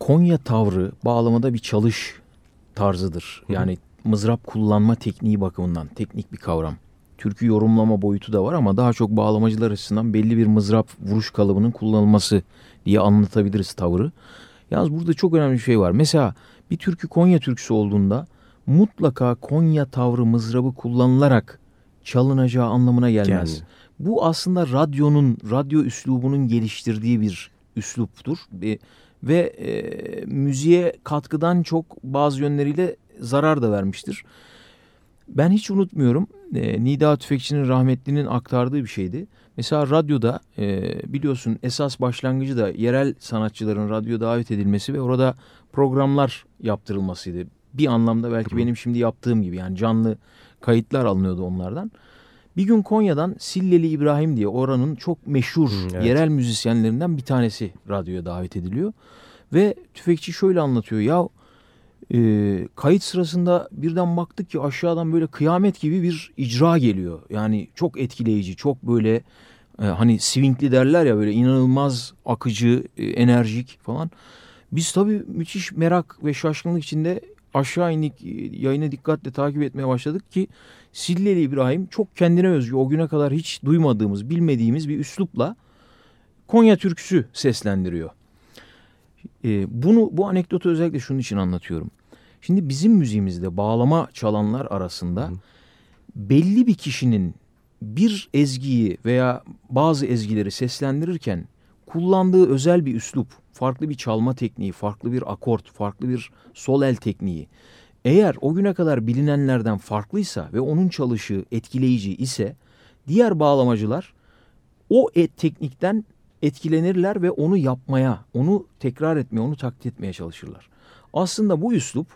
Konya tavrı bağlamada bir çalış tarzıdır. Hı hı. Yani mızrap kullanma tekniği bakımından teknik bir kavram. Türkü yorumlama boyutu da var ama daha çok bağlamacılar açısından belli bir mızrap vuruş kalıbının kullanılması diye anlatabiliriz tavrı. Yalnız burada çok önemli bir şey var. Mesela bir türkü Konya türküsü olduğunda mutlaka Konya tavrı mızrabı kullanılarak çalınacağı anlamına gelmez. Yani. Bu aslında radyonun, radyo üslubunun geliştirdiği bir üsluptur. E, ve e, müziğe katkıdan çok bazı yönleriyle zarar da vermiştir. Ben hiç unutmuyorum. E, Nida Tüfekçi'nin rahmetlinin aktardığı bir şeydi. Mesela radyoda e, biliyorsun esas başlangıcı da yerel sanatçıların radyo davet edilmesi ve orada programlar yaptırılmasıydı. Bir anlamda belki benim şimdi yaptığım gibi yani canlı kayıtlar alınıyordu onlardan. Bir gün Konya'dan Silleli İbrahim diye oranın çok meşhur Hı, evet. yerel müzisyenlerinden bir tanesi radyoya davet ediliyor. Ve tüfekçi şöyle anlatıyor ya e, kayıt sırasında birden baktık ki aşağıdan böyle kıyamet gibi bir icra geliyor. Yani çok etkileyici çok böyle e, hani swingli derler ya böyle inanılmaz akıcı e, enerjik falan. Biz tabii müthiş merak ve şaşkınlık içinde aşağı indik e, yayını dikkatle takip etmeye başladık ki Silleli İbrahim çok kendine özgü o güne kadar hiç duymadığımız bilmediğimiz bir üslupla Konya türküsü seslendiriyor. E, bunu bu anekdotu özellikle şunun için anlatıyorum. Şimdi bizim müziğimizde bağlama çalanlar arasında belli bir kişinin bir ezgiyi veya bazı ezgileri seslendirirken kullandığı özel bir üslup, farklı bir çalma tekniği, farklı bir akort, farklı bir sol el tekniği eğer o güne kadar bilinenlerden farklıysa ve onun çalışı etkileyici ise diğer bağlamacılar o et teknikten etkilenirler ve onu yapmaya, onu tekrar etmeye, onu taklit etmeye çalışırlar. Aslında bu üslup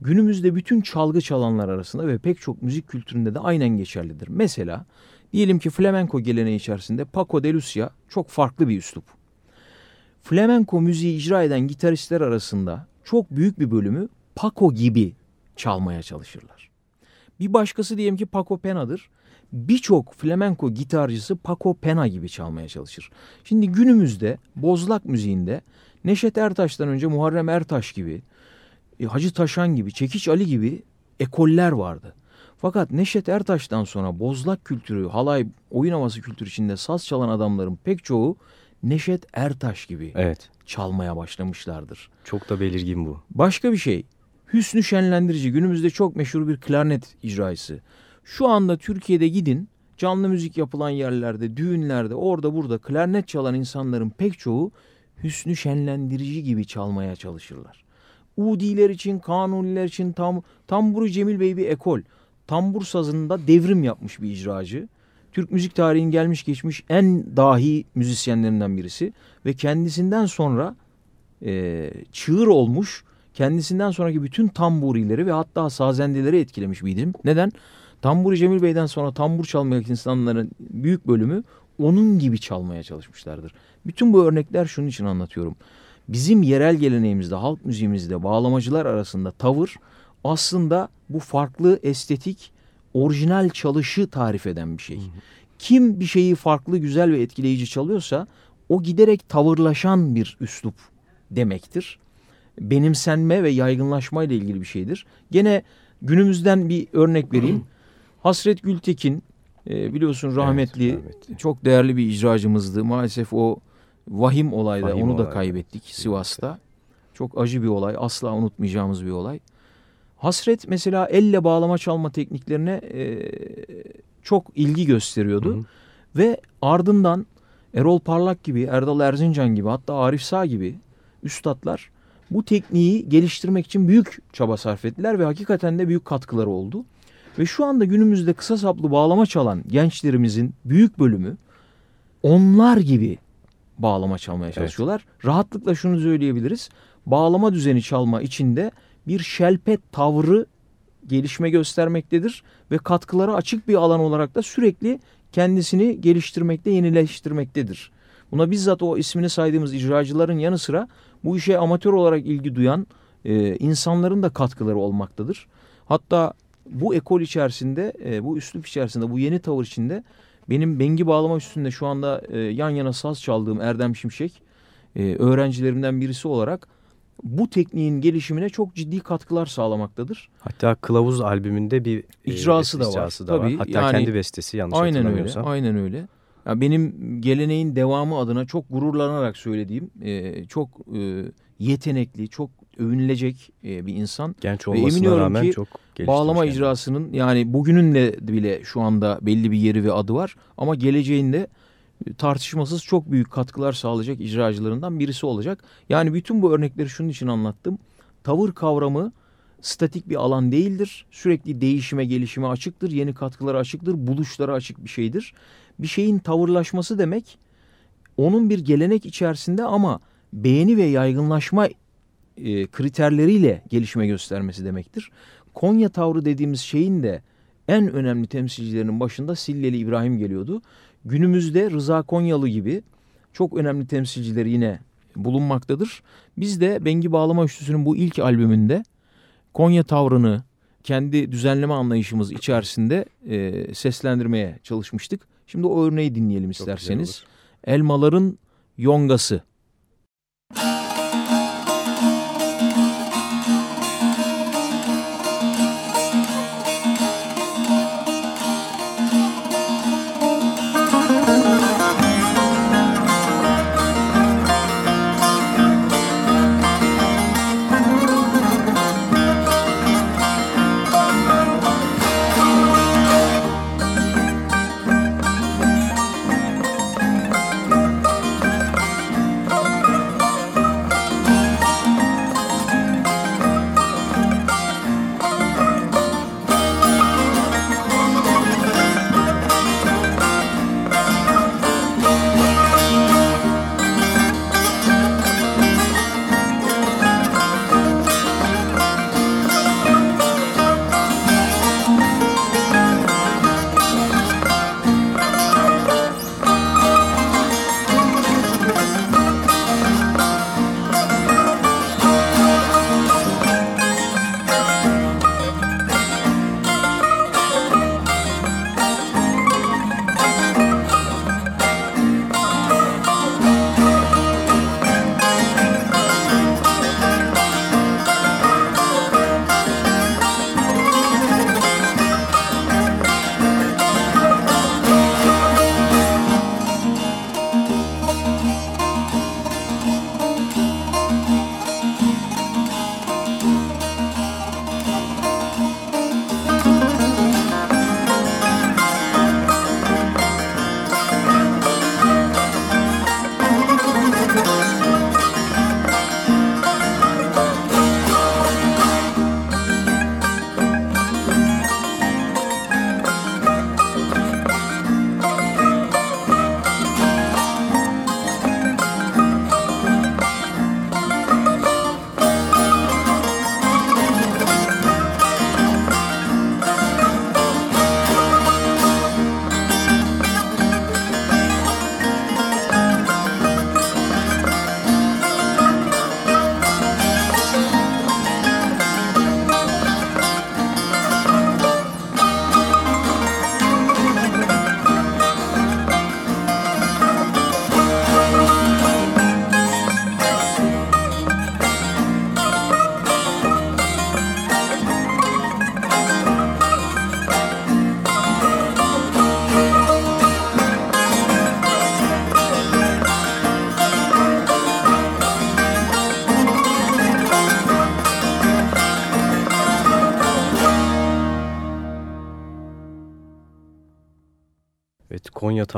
günümüzde bütün çalgı çalanlar arasında ve pek çok müzik kültüründe de aynen geçerlidir. Mesela diyelim ki flamenko geleneği içerisinde Paco de Lucia çok farklı bir üslup. Flamenko müziği icra eden gitaristler arasında çok büyük bir bölümü Paco gibi çalmaya çalışırlar. Bir başkası diyelim ki Paco Pena'dır. Birçok flamenko gitarcısı Paco Pena gibi çalmaya çalışır. Şimdi günümüzde bozlak müziğinde Neşet Ertaş'tan önce Muharrem Ertaş gibi, e, Hacı Taşan gibi, Çekiç Ali gibi ekoller vardı. Fakat Neşet Ertaş'tan sonra bozlak kültürü, halay, oyun havası kültürü içinde saz çalan adamların pek çoğu Neşet Ertaş gibi Evet. çalmaya başlamışlardır. Çok da belirgin bu. Başka bir şey. Hüsnü Şenlendirici günümüzde çok meşhur bir klarnet icracısı. Şu anda Türkiye'de gidin canlı müzik yapılan yerlerde, düğünlerde, orada burada klarnet çalan insanların pek çoğu Hüsnü Şenlendirici gibi çalmaya çalışırlar. Udiler için, kanuniler için tam, tamburu Cemil Bey bir ekol. Tambur sazında devrim yapmış bir icracı. Türk müzik tarihinin gelmiş geçmiş en dahi müzisyenlerinden birisi. Ve kendisinden sonra e, çığır olmuş kendisinden sonraki bütün tamburileri ve hatta sazendeleri etkilemiş bir idim. Neden? Tamburi Cemil Bey'den sonra tambur çalmayan insanların büyük bölümü onun gibi çalmaya çalışmışlardır. Bütün bu örnekler şunun için anlatıyorum. Bizim yerel geleneğimizde, halk müziğimizde bağlamacılar arasında tavır aslında bu farklı estetik, orijinal çalışı tarif eden bir şey. Kim bir şeyi farklı, güzel ve etkileyici çalıyorsa o giderek tavırlaşan bir üslup demektir. Benimsenme ve yaygınlaşma ile ilgili bir şeydir. Gene günümüzden bir örnek vereyim. *clears throat* Hasret Gültekin e, biliyorsun rahmetli, Evet, rahmetli. çok değerli bir icracımızdı. Maalesef o vahim olayda Vahim onu da olay, kaybettik Sivas'ta. Çok acı bir olay. Asla unutmayacağımız bir olay. Hasret mesela elle bağlama çalma tekniklerine e, çok ilgi gösteriyordu. Hı hı. Ve ardından Erol Parlak gibi, Erdal Erzincan gibi hatta Arif Sağ gibi üstadlar bu tekniği geliştirmek için büyük çaba sarf ettiler ve hakikaten de büyük katkıları oldu. Ve şu anda günümüzde kısa saplı bağlama çalan gençlerimizin büyük bölümü onlar gibi bağlama çalmaya çalışıyorlar. Rahatlıkla şunu söyleyebiliriz. Bağlama düzeni çalma içinde bir şelpet tavrı gelişme göstermektedir ve katkıları açık bir alan olarak da sürekli kendisini geliştirmekte, yenileştirmektedir. Buna bizzat o ismini saydığımız icracıların yanı sıra bu işe amatör olarak ilgi duyan e, insanların da katkıları olmaktadır. Hatta bu ekol içerisinde, e, bu üslup içerisinde, bu yeni tavır içinde benim bengi bağlama üstünde şu anda e, yan yana saz çaldığım Erdem Şimşek e, öğrencilerimden birisi olarak bu tekniğin gelişimine çok ciddi katkılar sağlamaktadır. Hatta Kılavuz albümünde bir e, İcrası da var. da var. Tabii, Hatta yani- kendi bestesi yanlış Aynen öyle, hatırlamıyorsam. aynen öyle. Ya benim geleneğin devamı adına çok gururlanarak söylediğim, e, çok e, yetenekli, çok övünülecek e, bir insan. Genç Ve olmasına emiyorum rağmen ki çok. Bağlama kendini. icrasının yani bugününle bile şu anda belli bir yeri ve adı var. Ama geleceğinde e, tartışmasız çok büyük katkılar sağlayacak icracılarından birisi olacak. Yani bütün bu örnekleri şunun için anlattım. Tavır kavramı statik bir alan değildir. Sürekli değişime, gelişime açıktır. Yeni katkılara açıktır. Buluşlara açık bir şeydir. Bir şeyin tavırlaşması demek onun bir gelenek içerisinde ama beğeni ve yaygınlaşma e, kriterleriyle gelişme göstermesi demektir. Konya tavrı dediğimiz şeyin de en önemli temsilcilerinin başında Silleli İbrahim geliyordu. Günümüzde Rıza Konyalı gibi çok önemli temsilcileri yine bulunmaktadır. Biz de Bengi Bağlama Üçlüsü'nün bu ilk albümünde Konya tavrını kendi düzenleme anlayışımız içerisinde e, seslendirmeye çalışmıştık. Şimdi o örneği dinleyelim isterseniz. Elmaların yongası.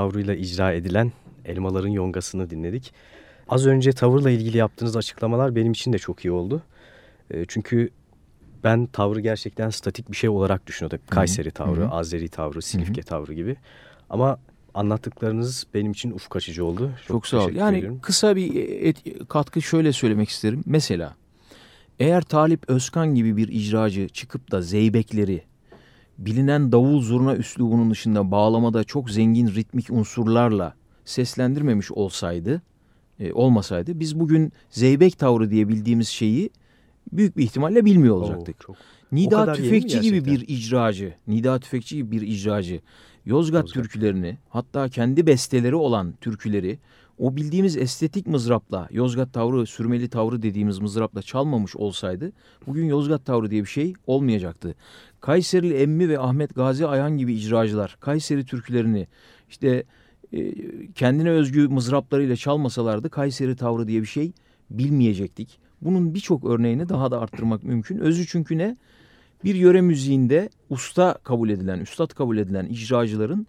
Tavrıyla icra edilen Elmaların Yongası'nı dinledik. Az önce tavırla ilgili yaptığınız açıklamalar benim için de çok iyi oldu. E, çünkü ben tavrı gerçekten statik bir şey olarak düşünüyordum. Kayseri tavrı, Hı -hı. Azeri tavrı, Silifke Hı -hı. tavrı gibi. Ama anlattıklarınız benim için ufuk açıcı oldu. Çok, Çok sağ ol. Yani ediyorum. kısa bir et, katkı şöyle söylemek isterim. Mesela eğer Talip Özkan gibi bir icracı çıkıp da zeybekleri bilinen davul zurna üslubunun dışında bağlamada çok zengin ritmik unsurlarla seslendirmemiş olsaydı, e, olmasaydı biz bugün zeybek tavrı diye bildiğimiz şeyi büyük bir ihtimalle bilmiyor olacaktık. Oo, çok. Nida Tüfekçi gibi bir icracı, Nida Tüfekçi gibi bir icracı Yozgat, Yozgat türkülerini hatta kendi besteleri olan türküleri o bildiğimiz estetik mızrapla Yozgat tavrı, sürmeli tavrı dediğimiz mızrapla çalmamış olsaydı bugün Yozgat tavrı diye bir şey olmayacaktı. Kayserili Emmi ve Ahmet Gazi Ayhan gibi icracılar Kayseri türkülerini işte e, kendine özgü mızraplarıyla çalmasalardı Kayseri tavrı diye bir şey bilmeyecektik. Bunun birçok örneğini daha da arttırmak mümkün. Özü çünkü ne? bir yöre müziğinde usta kabul edilen, üstad kabul edilen icracıların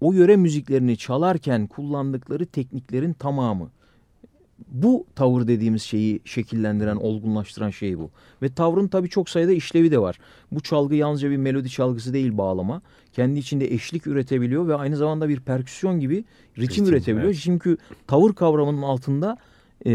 o yöre müziklerini çalarken kullandıkları tekniklerin tamamı. Bu tavır dediğimiz şeyi şekillendiren, olgunlaştıran şey bu. Ve tavrın tabii çok sayıda işlevi de var. Bu çalgı yalnızca bir melodi çalgısı değil bağlama. Kendi içinde eşlik üretebiliyor ve aynı zamanda bir perküsyon gibi ritim, ritim üretebiliyor. Evet. Çünkü tavır kavramının altında e,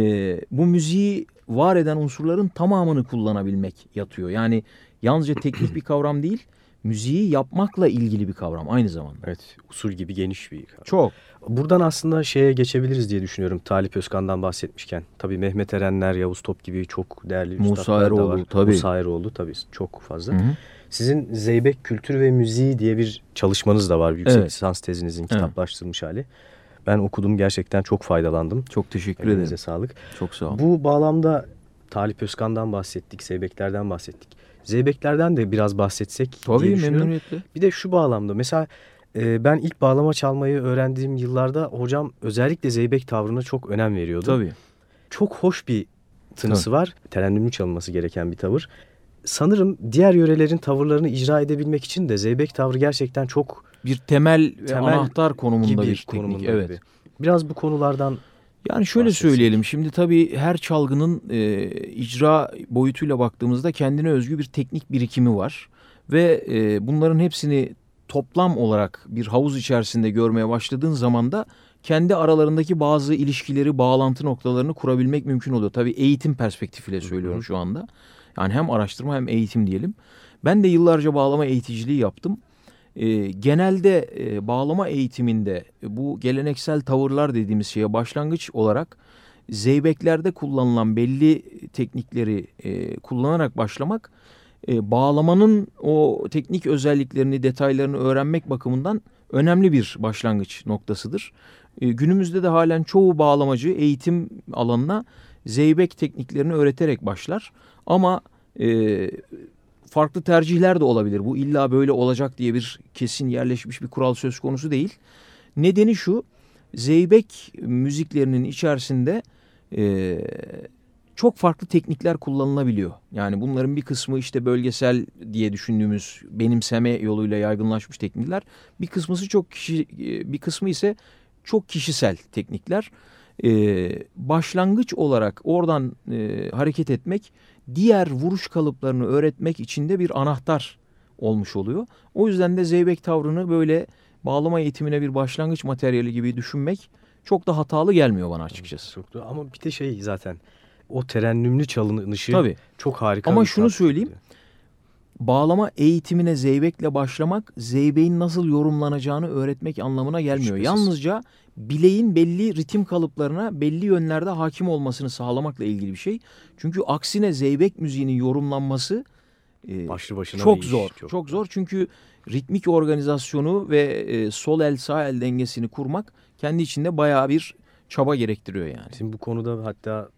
bu müziği var eden unsurların tamamını kullanabilmek yatıyor. Yani yalnızca teknik bir kavram değil, müziği yapmakla ilgili bir kavram aynı zamanda. Evet, usul gibi geniş bir kavram. Çok. Buradan aslında şeye geçebiliriz diye düşünüyorum Talip Özkan'dan bahsetmişken. Tabii Mehmet Erenler, Yavuz Top gibi çok değerli Musa Eroğlu, var. Tabii. Musa Eroğlu tabii çok fazla. Hı hı. Sizin Zeybek Kültür ve Müziği diye bir çalışmanız da var. Yüksek evet. lisans tezinizin kitaplaştırılmış evet. hali. Ben okudum gerçekten çok faydalandım. Çok teşekkür Elinize ederim. sağlık. Çok sağ olun. Bu bağlamda Talip Özkan'dan bahsettik, Zeybeklerden bahsettik. Zeybeklerden de biraz bahsetsek Tabii, diye düşünüyorum. memnuniyetle. Bir de şu bağlamda mesela e, ben ilk bağlama çalmayı öğrendiğim yıllarda hocam özellikle Zeybek tavrına çok önem veriyordu. Tabii. Çok hoş bir tınısı Tabii. var. Terennümlü çalınması gereken bir tavır. Sanırım diğer yörelerin tavırlarını icra edebilmek için de Zeybek tavrı gerçekten çok bir temel, temel anahtar konumunda bir teknik. Evet. Gibi. Biraz bu konulardan yani şöyle bahsetsek. söyleyelim şimdi tabii her çalgının e, icra boyutuyla baktığımızda kendine özgü bir teknik birikimi var. Ve e, bunların hepsini toplam olarak bir havuz içerisinde görmeye başladığın zaman da kendi aralarındaki bazı ilişkileri, bağlantı noktalarını kurabilmek mümkün oluyor. Tabii eğitim perspektifiyle söylüyorum şu anda. Yani hem araştırma hem eğitim diyelim. Ben de yıllarca bağlama eğiticiliği yaptım. E, genelde e, bağlama eğitiminde e, bu geleneksel tavırlar dediğimiz şeye başlangıç olarak zeybeklerde kullanılan belli teknikleri e, kullanarak başlamak e, bağlamanın o teknik özelliklerini, detaylarını öğrenmek bakımından önemli bir başlangıç noktasıdır. E, günümüzde de halen çoğu bağlamacı eğitim alanına zeybek tekniklerini öğreterek başlar. Ama e, farklı tercihler de olabilir. Bu illa böyle olacak diye bir kesin yerleşmiş bir kural söz konusu değil. Nedeni şu, Zeybek müziklerinin içerisinde e, çok farklı teknikler kullanılabiliyor. Yani bunların bir kısmı işte bölgesel diye düşündüğümüz benimseme yoluyla yaygınlaşmış teknikler. Bir kısmısı çok kişi, bir kısmı ise çok kişisel teknikler. Ee, başlangıç olarak oradan e, hareket etmek diğer vuruş kalıplarını öğretmek için de bir anahtar olmuş oluyor. O yüzden de zeybek tavrını böyle bağlama eğitimine bir başlangıç materyali gibi düşünmek çok da hatalı gelmiyor bana açıkçası. Çok da ama bir de şey zaten o terennümlü çalınışı Tabii. çok harika. Ama şunu söyleyeyim. Bağlama eğitimine zeybekle başlamak zeybeğin nasıl yorumlanacağını öğretmek anlamına gelmiyor. Şüphesiz. Yalnızca bileğin belli ritim kalıplarına belli yönlerde hakim olmasını sağlamakla ilgili bir şey. Çünkü aksine zeybek müziğinin yorumlanması e, başlı başına çok zor. Çok, çok zor çünkü ritmik organizasyonu ve e, sol el sağ el dengesini kurmak kendi içinde bayağı bir çaba gerektiriyor yani. Şimdi bu konuda hatta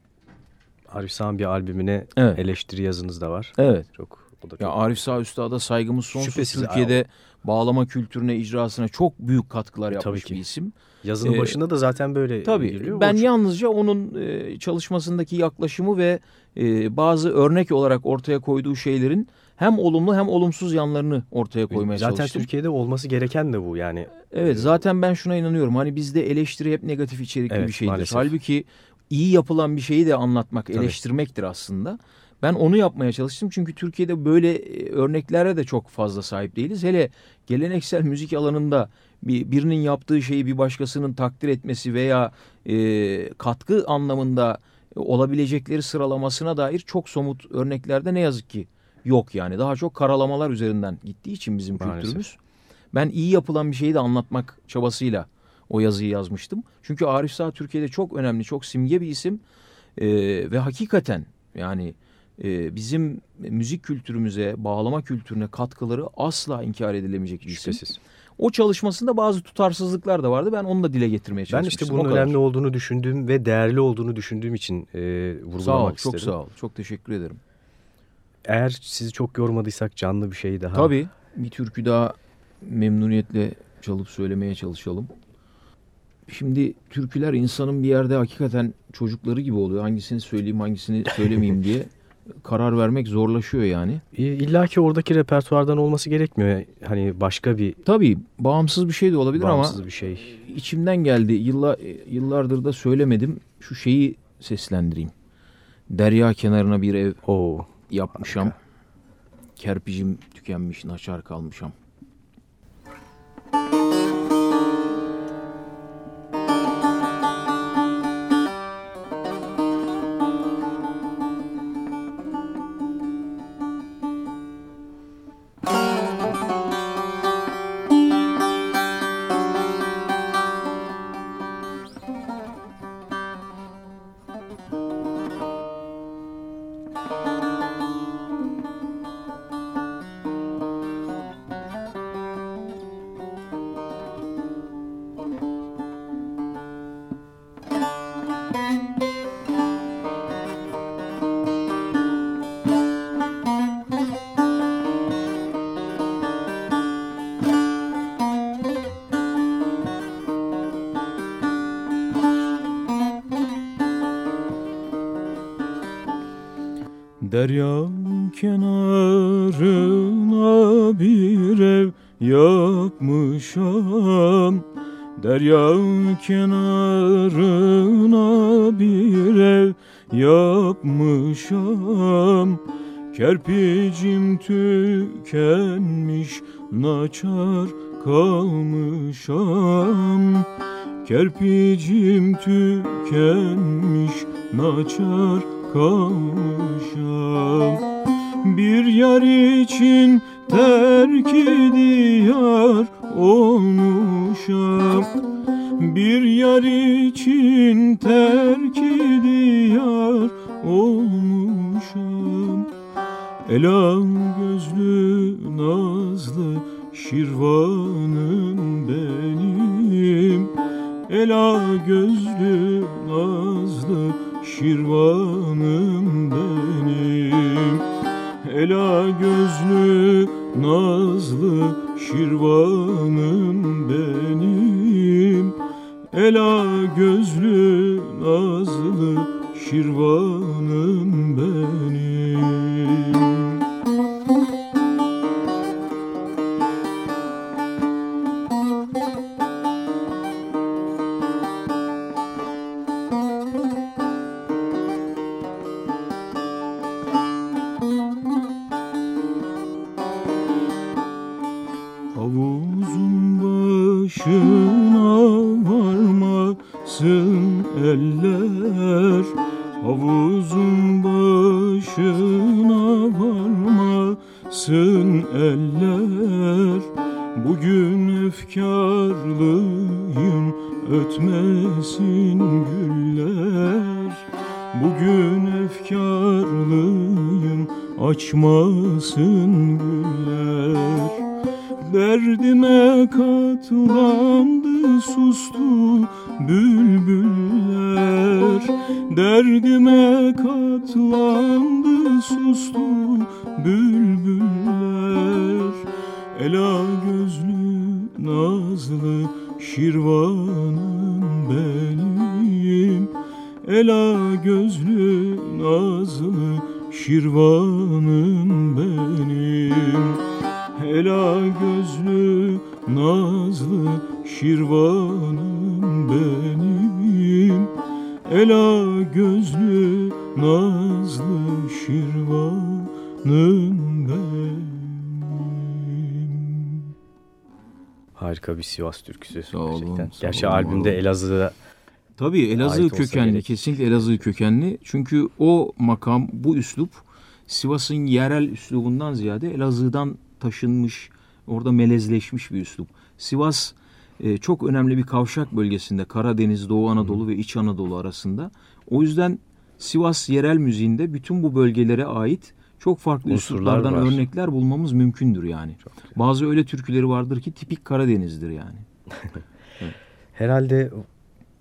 Arif Sağ'ın bir albümüne evet. eleştiri yazınız da var. Evet. Çok O da Ya çok- Arif Sağ Üstad'a saygımız sonsuz. Şüphesiz. Türkiye'de bağlama kültürüne, icrasına çok büyük katkılar yapmış Tabii ki. bir isim. Yazının Ee, başında da zaten böyle Tabii geliyor. ben O yalnızca onun e, çalışmasındaki yaklaşımı ve e, bazı örnek olarak ortaya koyduğu şeylerin hem olumlu hem olumsuz yanlarını ortaya koymaya Zaten çalıştım. Türkiye'de olması gereken de bu yani. Evet zaten ben şuna inanıyorum. Hani bizde eleştiri hep negatif içerikli Evet, bir şeydir. maalesef. Halbuki iyi yapılan bir şeyi de anlatmak, Tabii. eleştirmektir aslında. Ben onu yapmaya çalıştım çünkü Türkiye'de böyle e, örneklere de çok fazla sahip değiliz. Hele geleneksel müzik alanında bir birinin yaptığı şeyi bir başkasının takdir etmesi veya e, katkı anlamında olabilecekleri sıralamasına dair çok somut örneklerde ne yazık ki yok yani. Daha çok karalamalar üzerinden gittiği için bizim Maalesef. kültürümüz. Ben iyi yapılan bir şeyi de anlatmak çabasıyla o yazıyı yazmıştım. Çünkü Arif Sağ Türkiye'de çok önemli, çok simge bir isim. Ee, ve hakikaten yani e, bizim müzik kültürümüze, bağlama kültürüne katkıları asla inkar edilemeyecek bir isim. Şüphesiz. O çalışmasında bazı tutarsızlıklar da vardı. Ben onu da dile getirmeye Ben çalışmıştım. işte O bunun önemli olduğunu düşündüğüm ve değerli olduğunu düşündüğüm için e, vurgulamak Sağ ol, istedim. çok sağ ol. Çok teşekkür ederim. Eğer sizi çok yormadıysak canlı bir şey daha. Tabii bir türkü daha memnuniyetle çalıp söylemeye çalışalım. Şimdi türküler insanın bir yerde hakikaten çocukları gibi oluyor. Hangisini söyleyeyim hangisini söylemeyeyim diye *laughs* karar vermek zorlaşıyor yani. İlla ki oradaki repertuardan olması gerekmiyor. Hani başka bir Tabii bağımsız bir şey de olabilir bağımsız ama bir şey. içimden geldi. Yılla, yıllardır da söylemedim. Şu şeyi seslendireyim. Derya kenarına bir ev Oo. yapmışam. Kerpicim tükenmiş, naçar kalmışam. Derya Kerpicim tükenmiş naçar kalmışam Bir yar için terk diyar olmuşam. Bir yar için terk diyar olmuşam. Elan gözlü nazlı şirvanım gözlü nazlı şirvanım bir Sivas türküsü. Sağ olun, gerçekten. sağ Gerçi olun, albümde. Elazığ'a Tabii Elazığ kökenli, gerek. kesinlikle Elazığ kökenli. Çünkü o makam, bu üslup Sivas'ın yerel üslubundan ziyade Elazığ'dan taşınmış, orada melezleşmiş bir üslup. Sivas e, çok önemli bir kavşak bölgesinde Karadeniz, Doğu Anadolu ve İç Anadolu arasında. O yüzden Sivas yerel müziğinde bütün bu bölgelere ait çok farklı üsluplardan örnekler bulmamız mümkündür yani. Bazı öyle türküleri vardır ki tipik Karadeniz'dir yani. *laughs* herhalde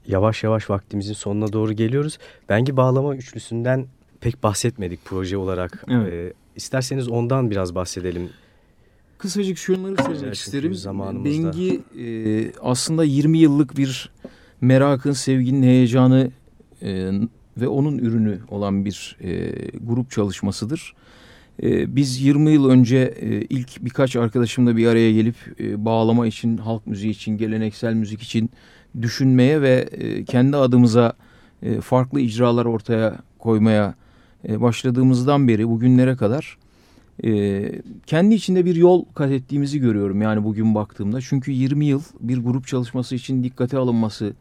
yavaş yavaş vaktimizin sonuna doğru geliyoruz. Bengi Bağlama Üçlüsü'nden pek bahsetmedik proje olarak. Evet. Ee, isterseniz ondan biraz bahsedelim. Kısacık şunları söylemek isterim. zamanımızda. Bengi e, aslında 20 yıllık bir merakın, sevginin heyecanı e, ve onun ürünü olan bir e, grup çalışmasıdır. E, biz 20 yıl önce e, ilk birkaç arkadaşımla bir araya gelip e, bağlama için, halk müziği için, geleneksel müzik için düşünmeye ve e, kendi adımıza e, farklı icralar ortaya koymaya e, başladığımızdan beri bugünlere kadar e, kendi içinde bir yol kat ettiğimizi görüyorum yani bugün baktığımda. Çünkü 20 yıl bir grup çalışması için dikkate alınması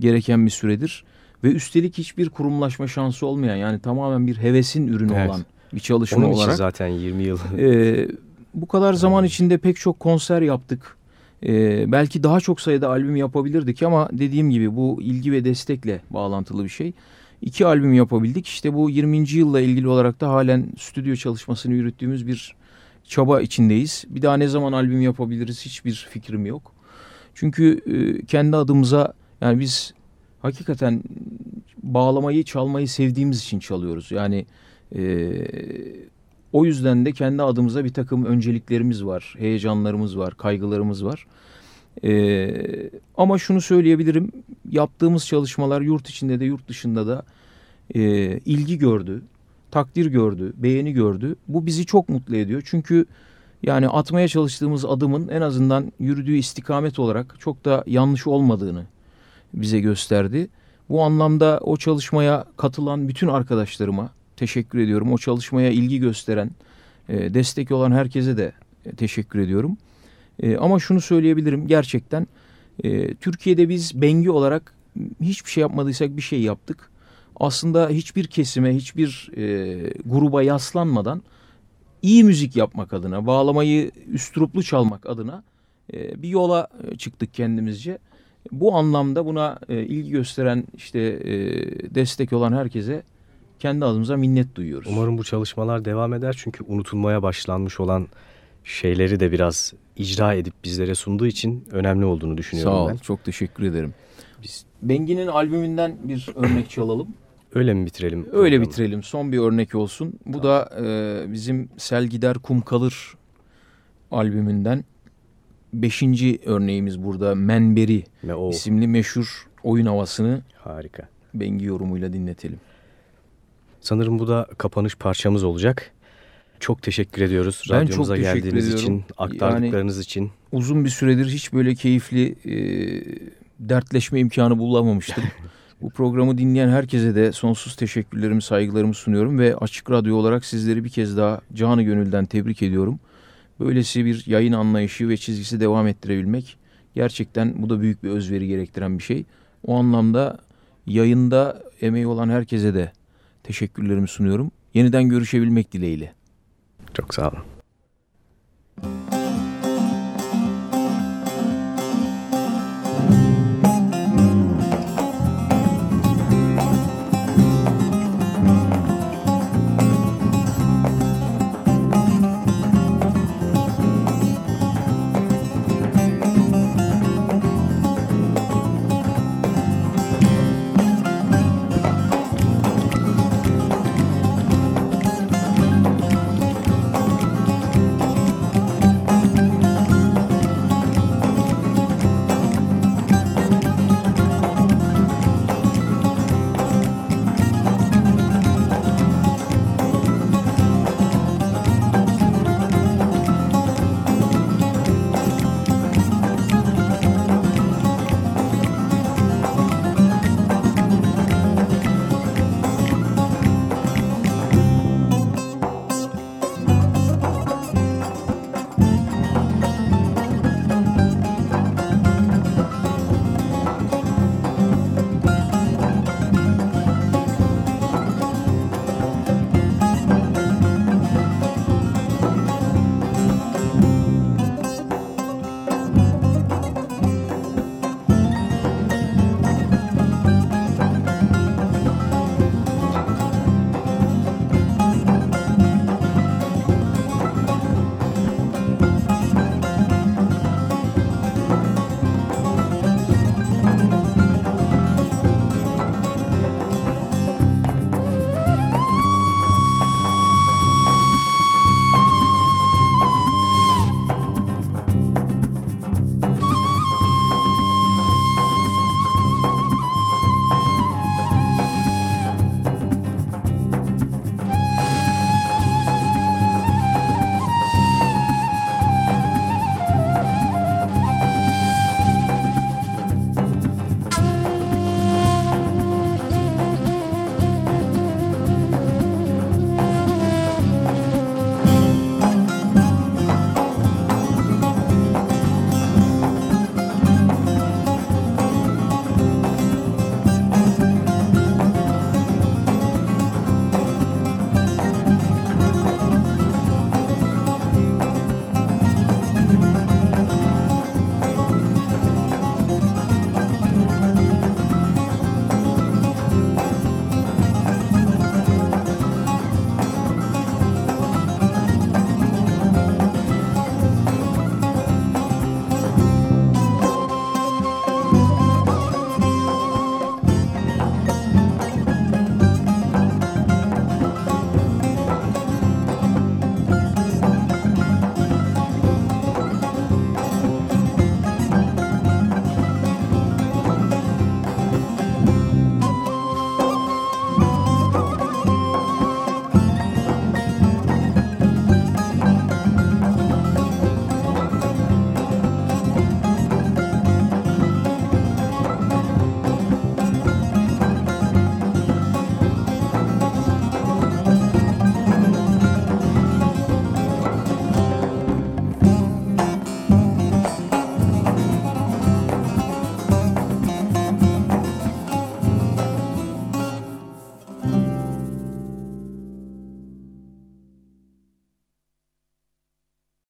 gereken bir süredir. Ve üstelik hiçbir kurumlaşma şansı olmayan yani tamamen bir hevesin ürünü Evet. olan bir çalışma Onun için olarak. zaten 20 yıl. *laughs* Ee, bu kadar zaman içinde pek çok konser yaptık. Ee, belki daha çok sayıda albüm yapabilirdik ama dediğim gibi bu ilgi ve destekle bağlantılı bir şey. İki albüm yapabildik. İşte bu 20. yılla ilgili olarak da halen stüdyo çalışmasını yürüttüğümüz bir çaba içindeyiz. Bir daha ne zaman albüm yapabiliriz hiçbir fikrim yok. Çünkü e, kendi adımıza yani biz hakikaten bağlamayı çalmayı sevdiğimiz için çalıyoruz. Yani e, o yüzden de kendi adımıza bir takım önceliklerimiz var, heyecanlarımız var, kaygılarımız var. Ee, ama şunu söyleyebilirim, yaptığımız çalışmalar yurt içinde de yurt dışında da e, ilgi gördü, takdir gördü, beğeni gördü. Bu bizi çok mutlu ediyor. Çünkü yani atmaya çalıştığımız adımın en azından yürüdüğü istikamet olarak çok da yanlış olmadığını bize gösterdi. Bu anlamda o çalışmaya katılan bütün arkadaşlarıma teşekkür ediyorum. O çalışmaya ilgi gösteren, e, destek olan herkese de e, teşekkür ediyorum. E, ama şunu söyleyebilirim gerçekten e, Türkiye'de biz Bengi olarak hiçbir şey yapmadıysak bir şey yaptık. Aslında hiçbir kesime, hiçbir e, gruba yaslanmadan iyi müzik yapmak adına, bağlamayı üstruplu çalmak adına e, bir yola e, çıktık kendimizce. Bu anlamda buna e, ilgi gösteren, işte e, destek olan herkese kendi adımıza minnet duyuyoruz. Umarım bu çalışmalar devam eder çünkü unutulmaya başlanmış olan şeyleri de biraz icra edip bizlere sunduğu için önemli olduğunu düşünüyorum Sağ ol, ben. çok teşekkür ederim. Biz Bengi'nin albümünden bir örnek çalalım. *laughs* öyle mi bitirelim? Öyle programı? bitirelim. Son bir örnek olsun. Bu da e, bizim Sel Gider Kum Kalır albümünden beşinci örneğimiz burada. Menberi Ve o isimli meşhur oyun havasını harika. Bengi yorumuyla dinletelim. Sanırım bu da kapanış parçamız olacak. Çok teşekkür ediyoruz Ben radyomuza çok teşekkür geldiğiniz ediyorum. için, aktardıklarınız için. Uzun bir süredir hiç böyle keyifli e, dertleşme imkanı bulamamıştım. *laughs* Bu programı dinleyen herkese de sonsuz teşekkürlerimi, saygılarımı sunuyorum ve Açık Radyo olarak sizleri bir kez daha canı gönülden tebrik ediyorum. Böylesi bir yayın anlayışı ve çizgisi devam ettirebilmek gerçekten bu da büyük bir özveri gerektiren bir şey. O anlamda yayında emeği olan herkese de teşekkürlerimi sunuyorum. Yeniden görüşebilmek dileğiyle. Çok sağ olun.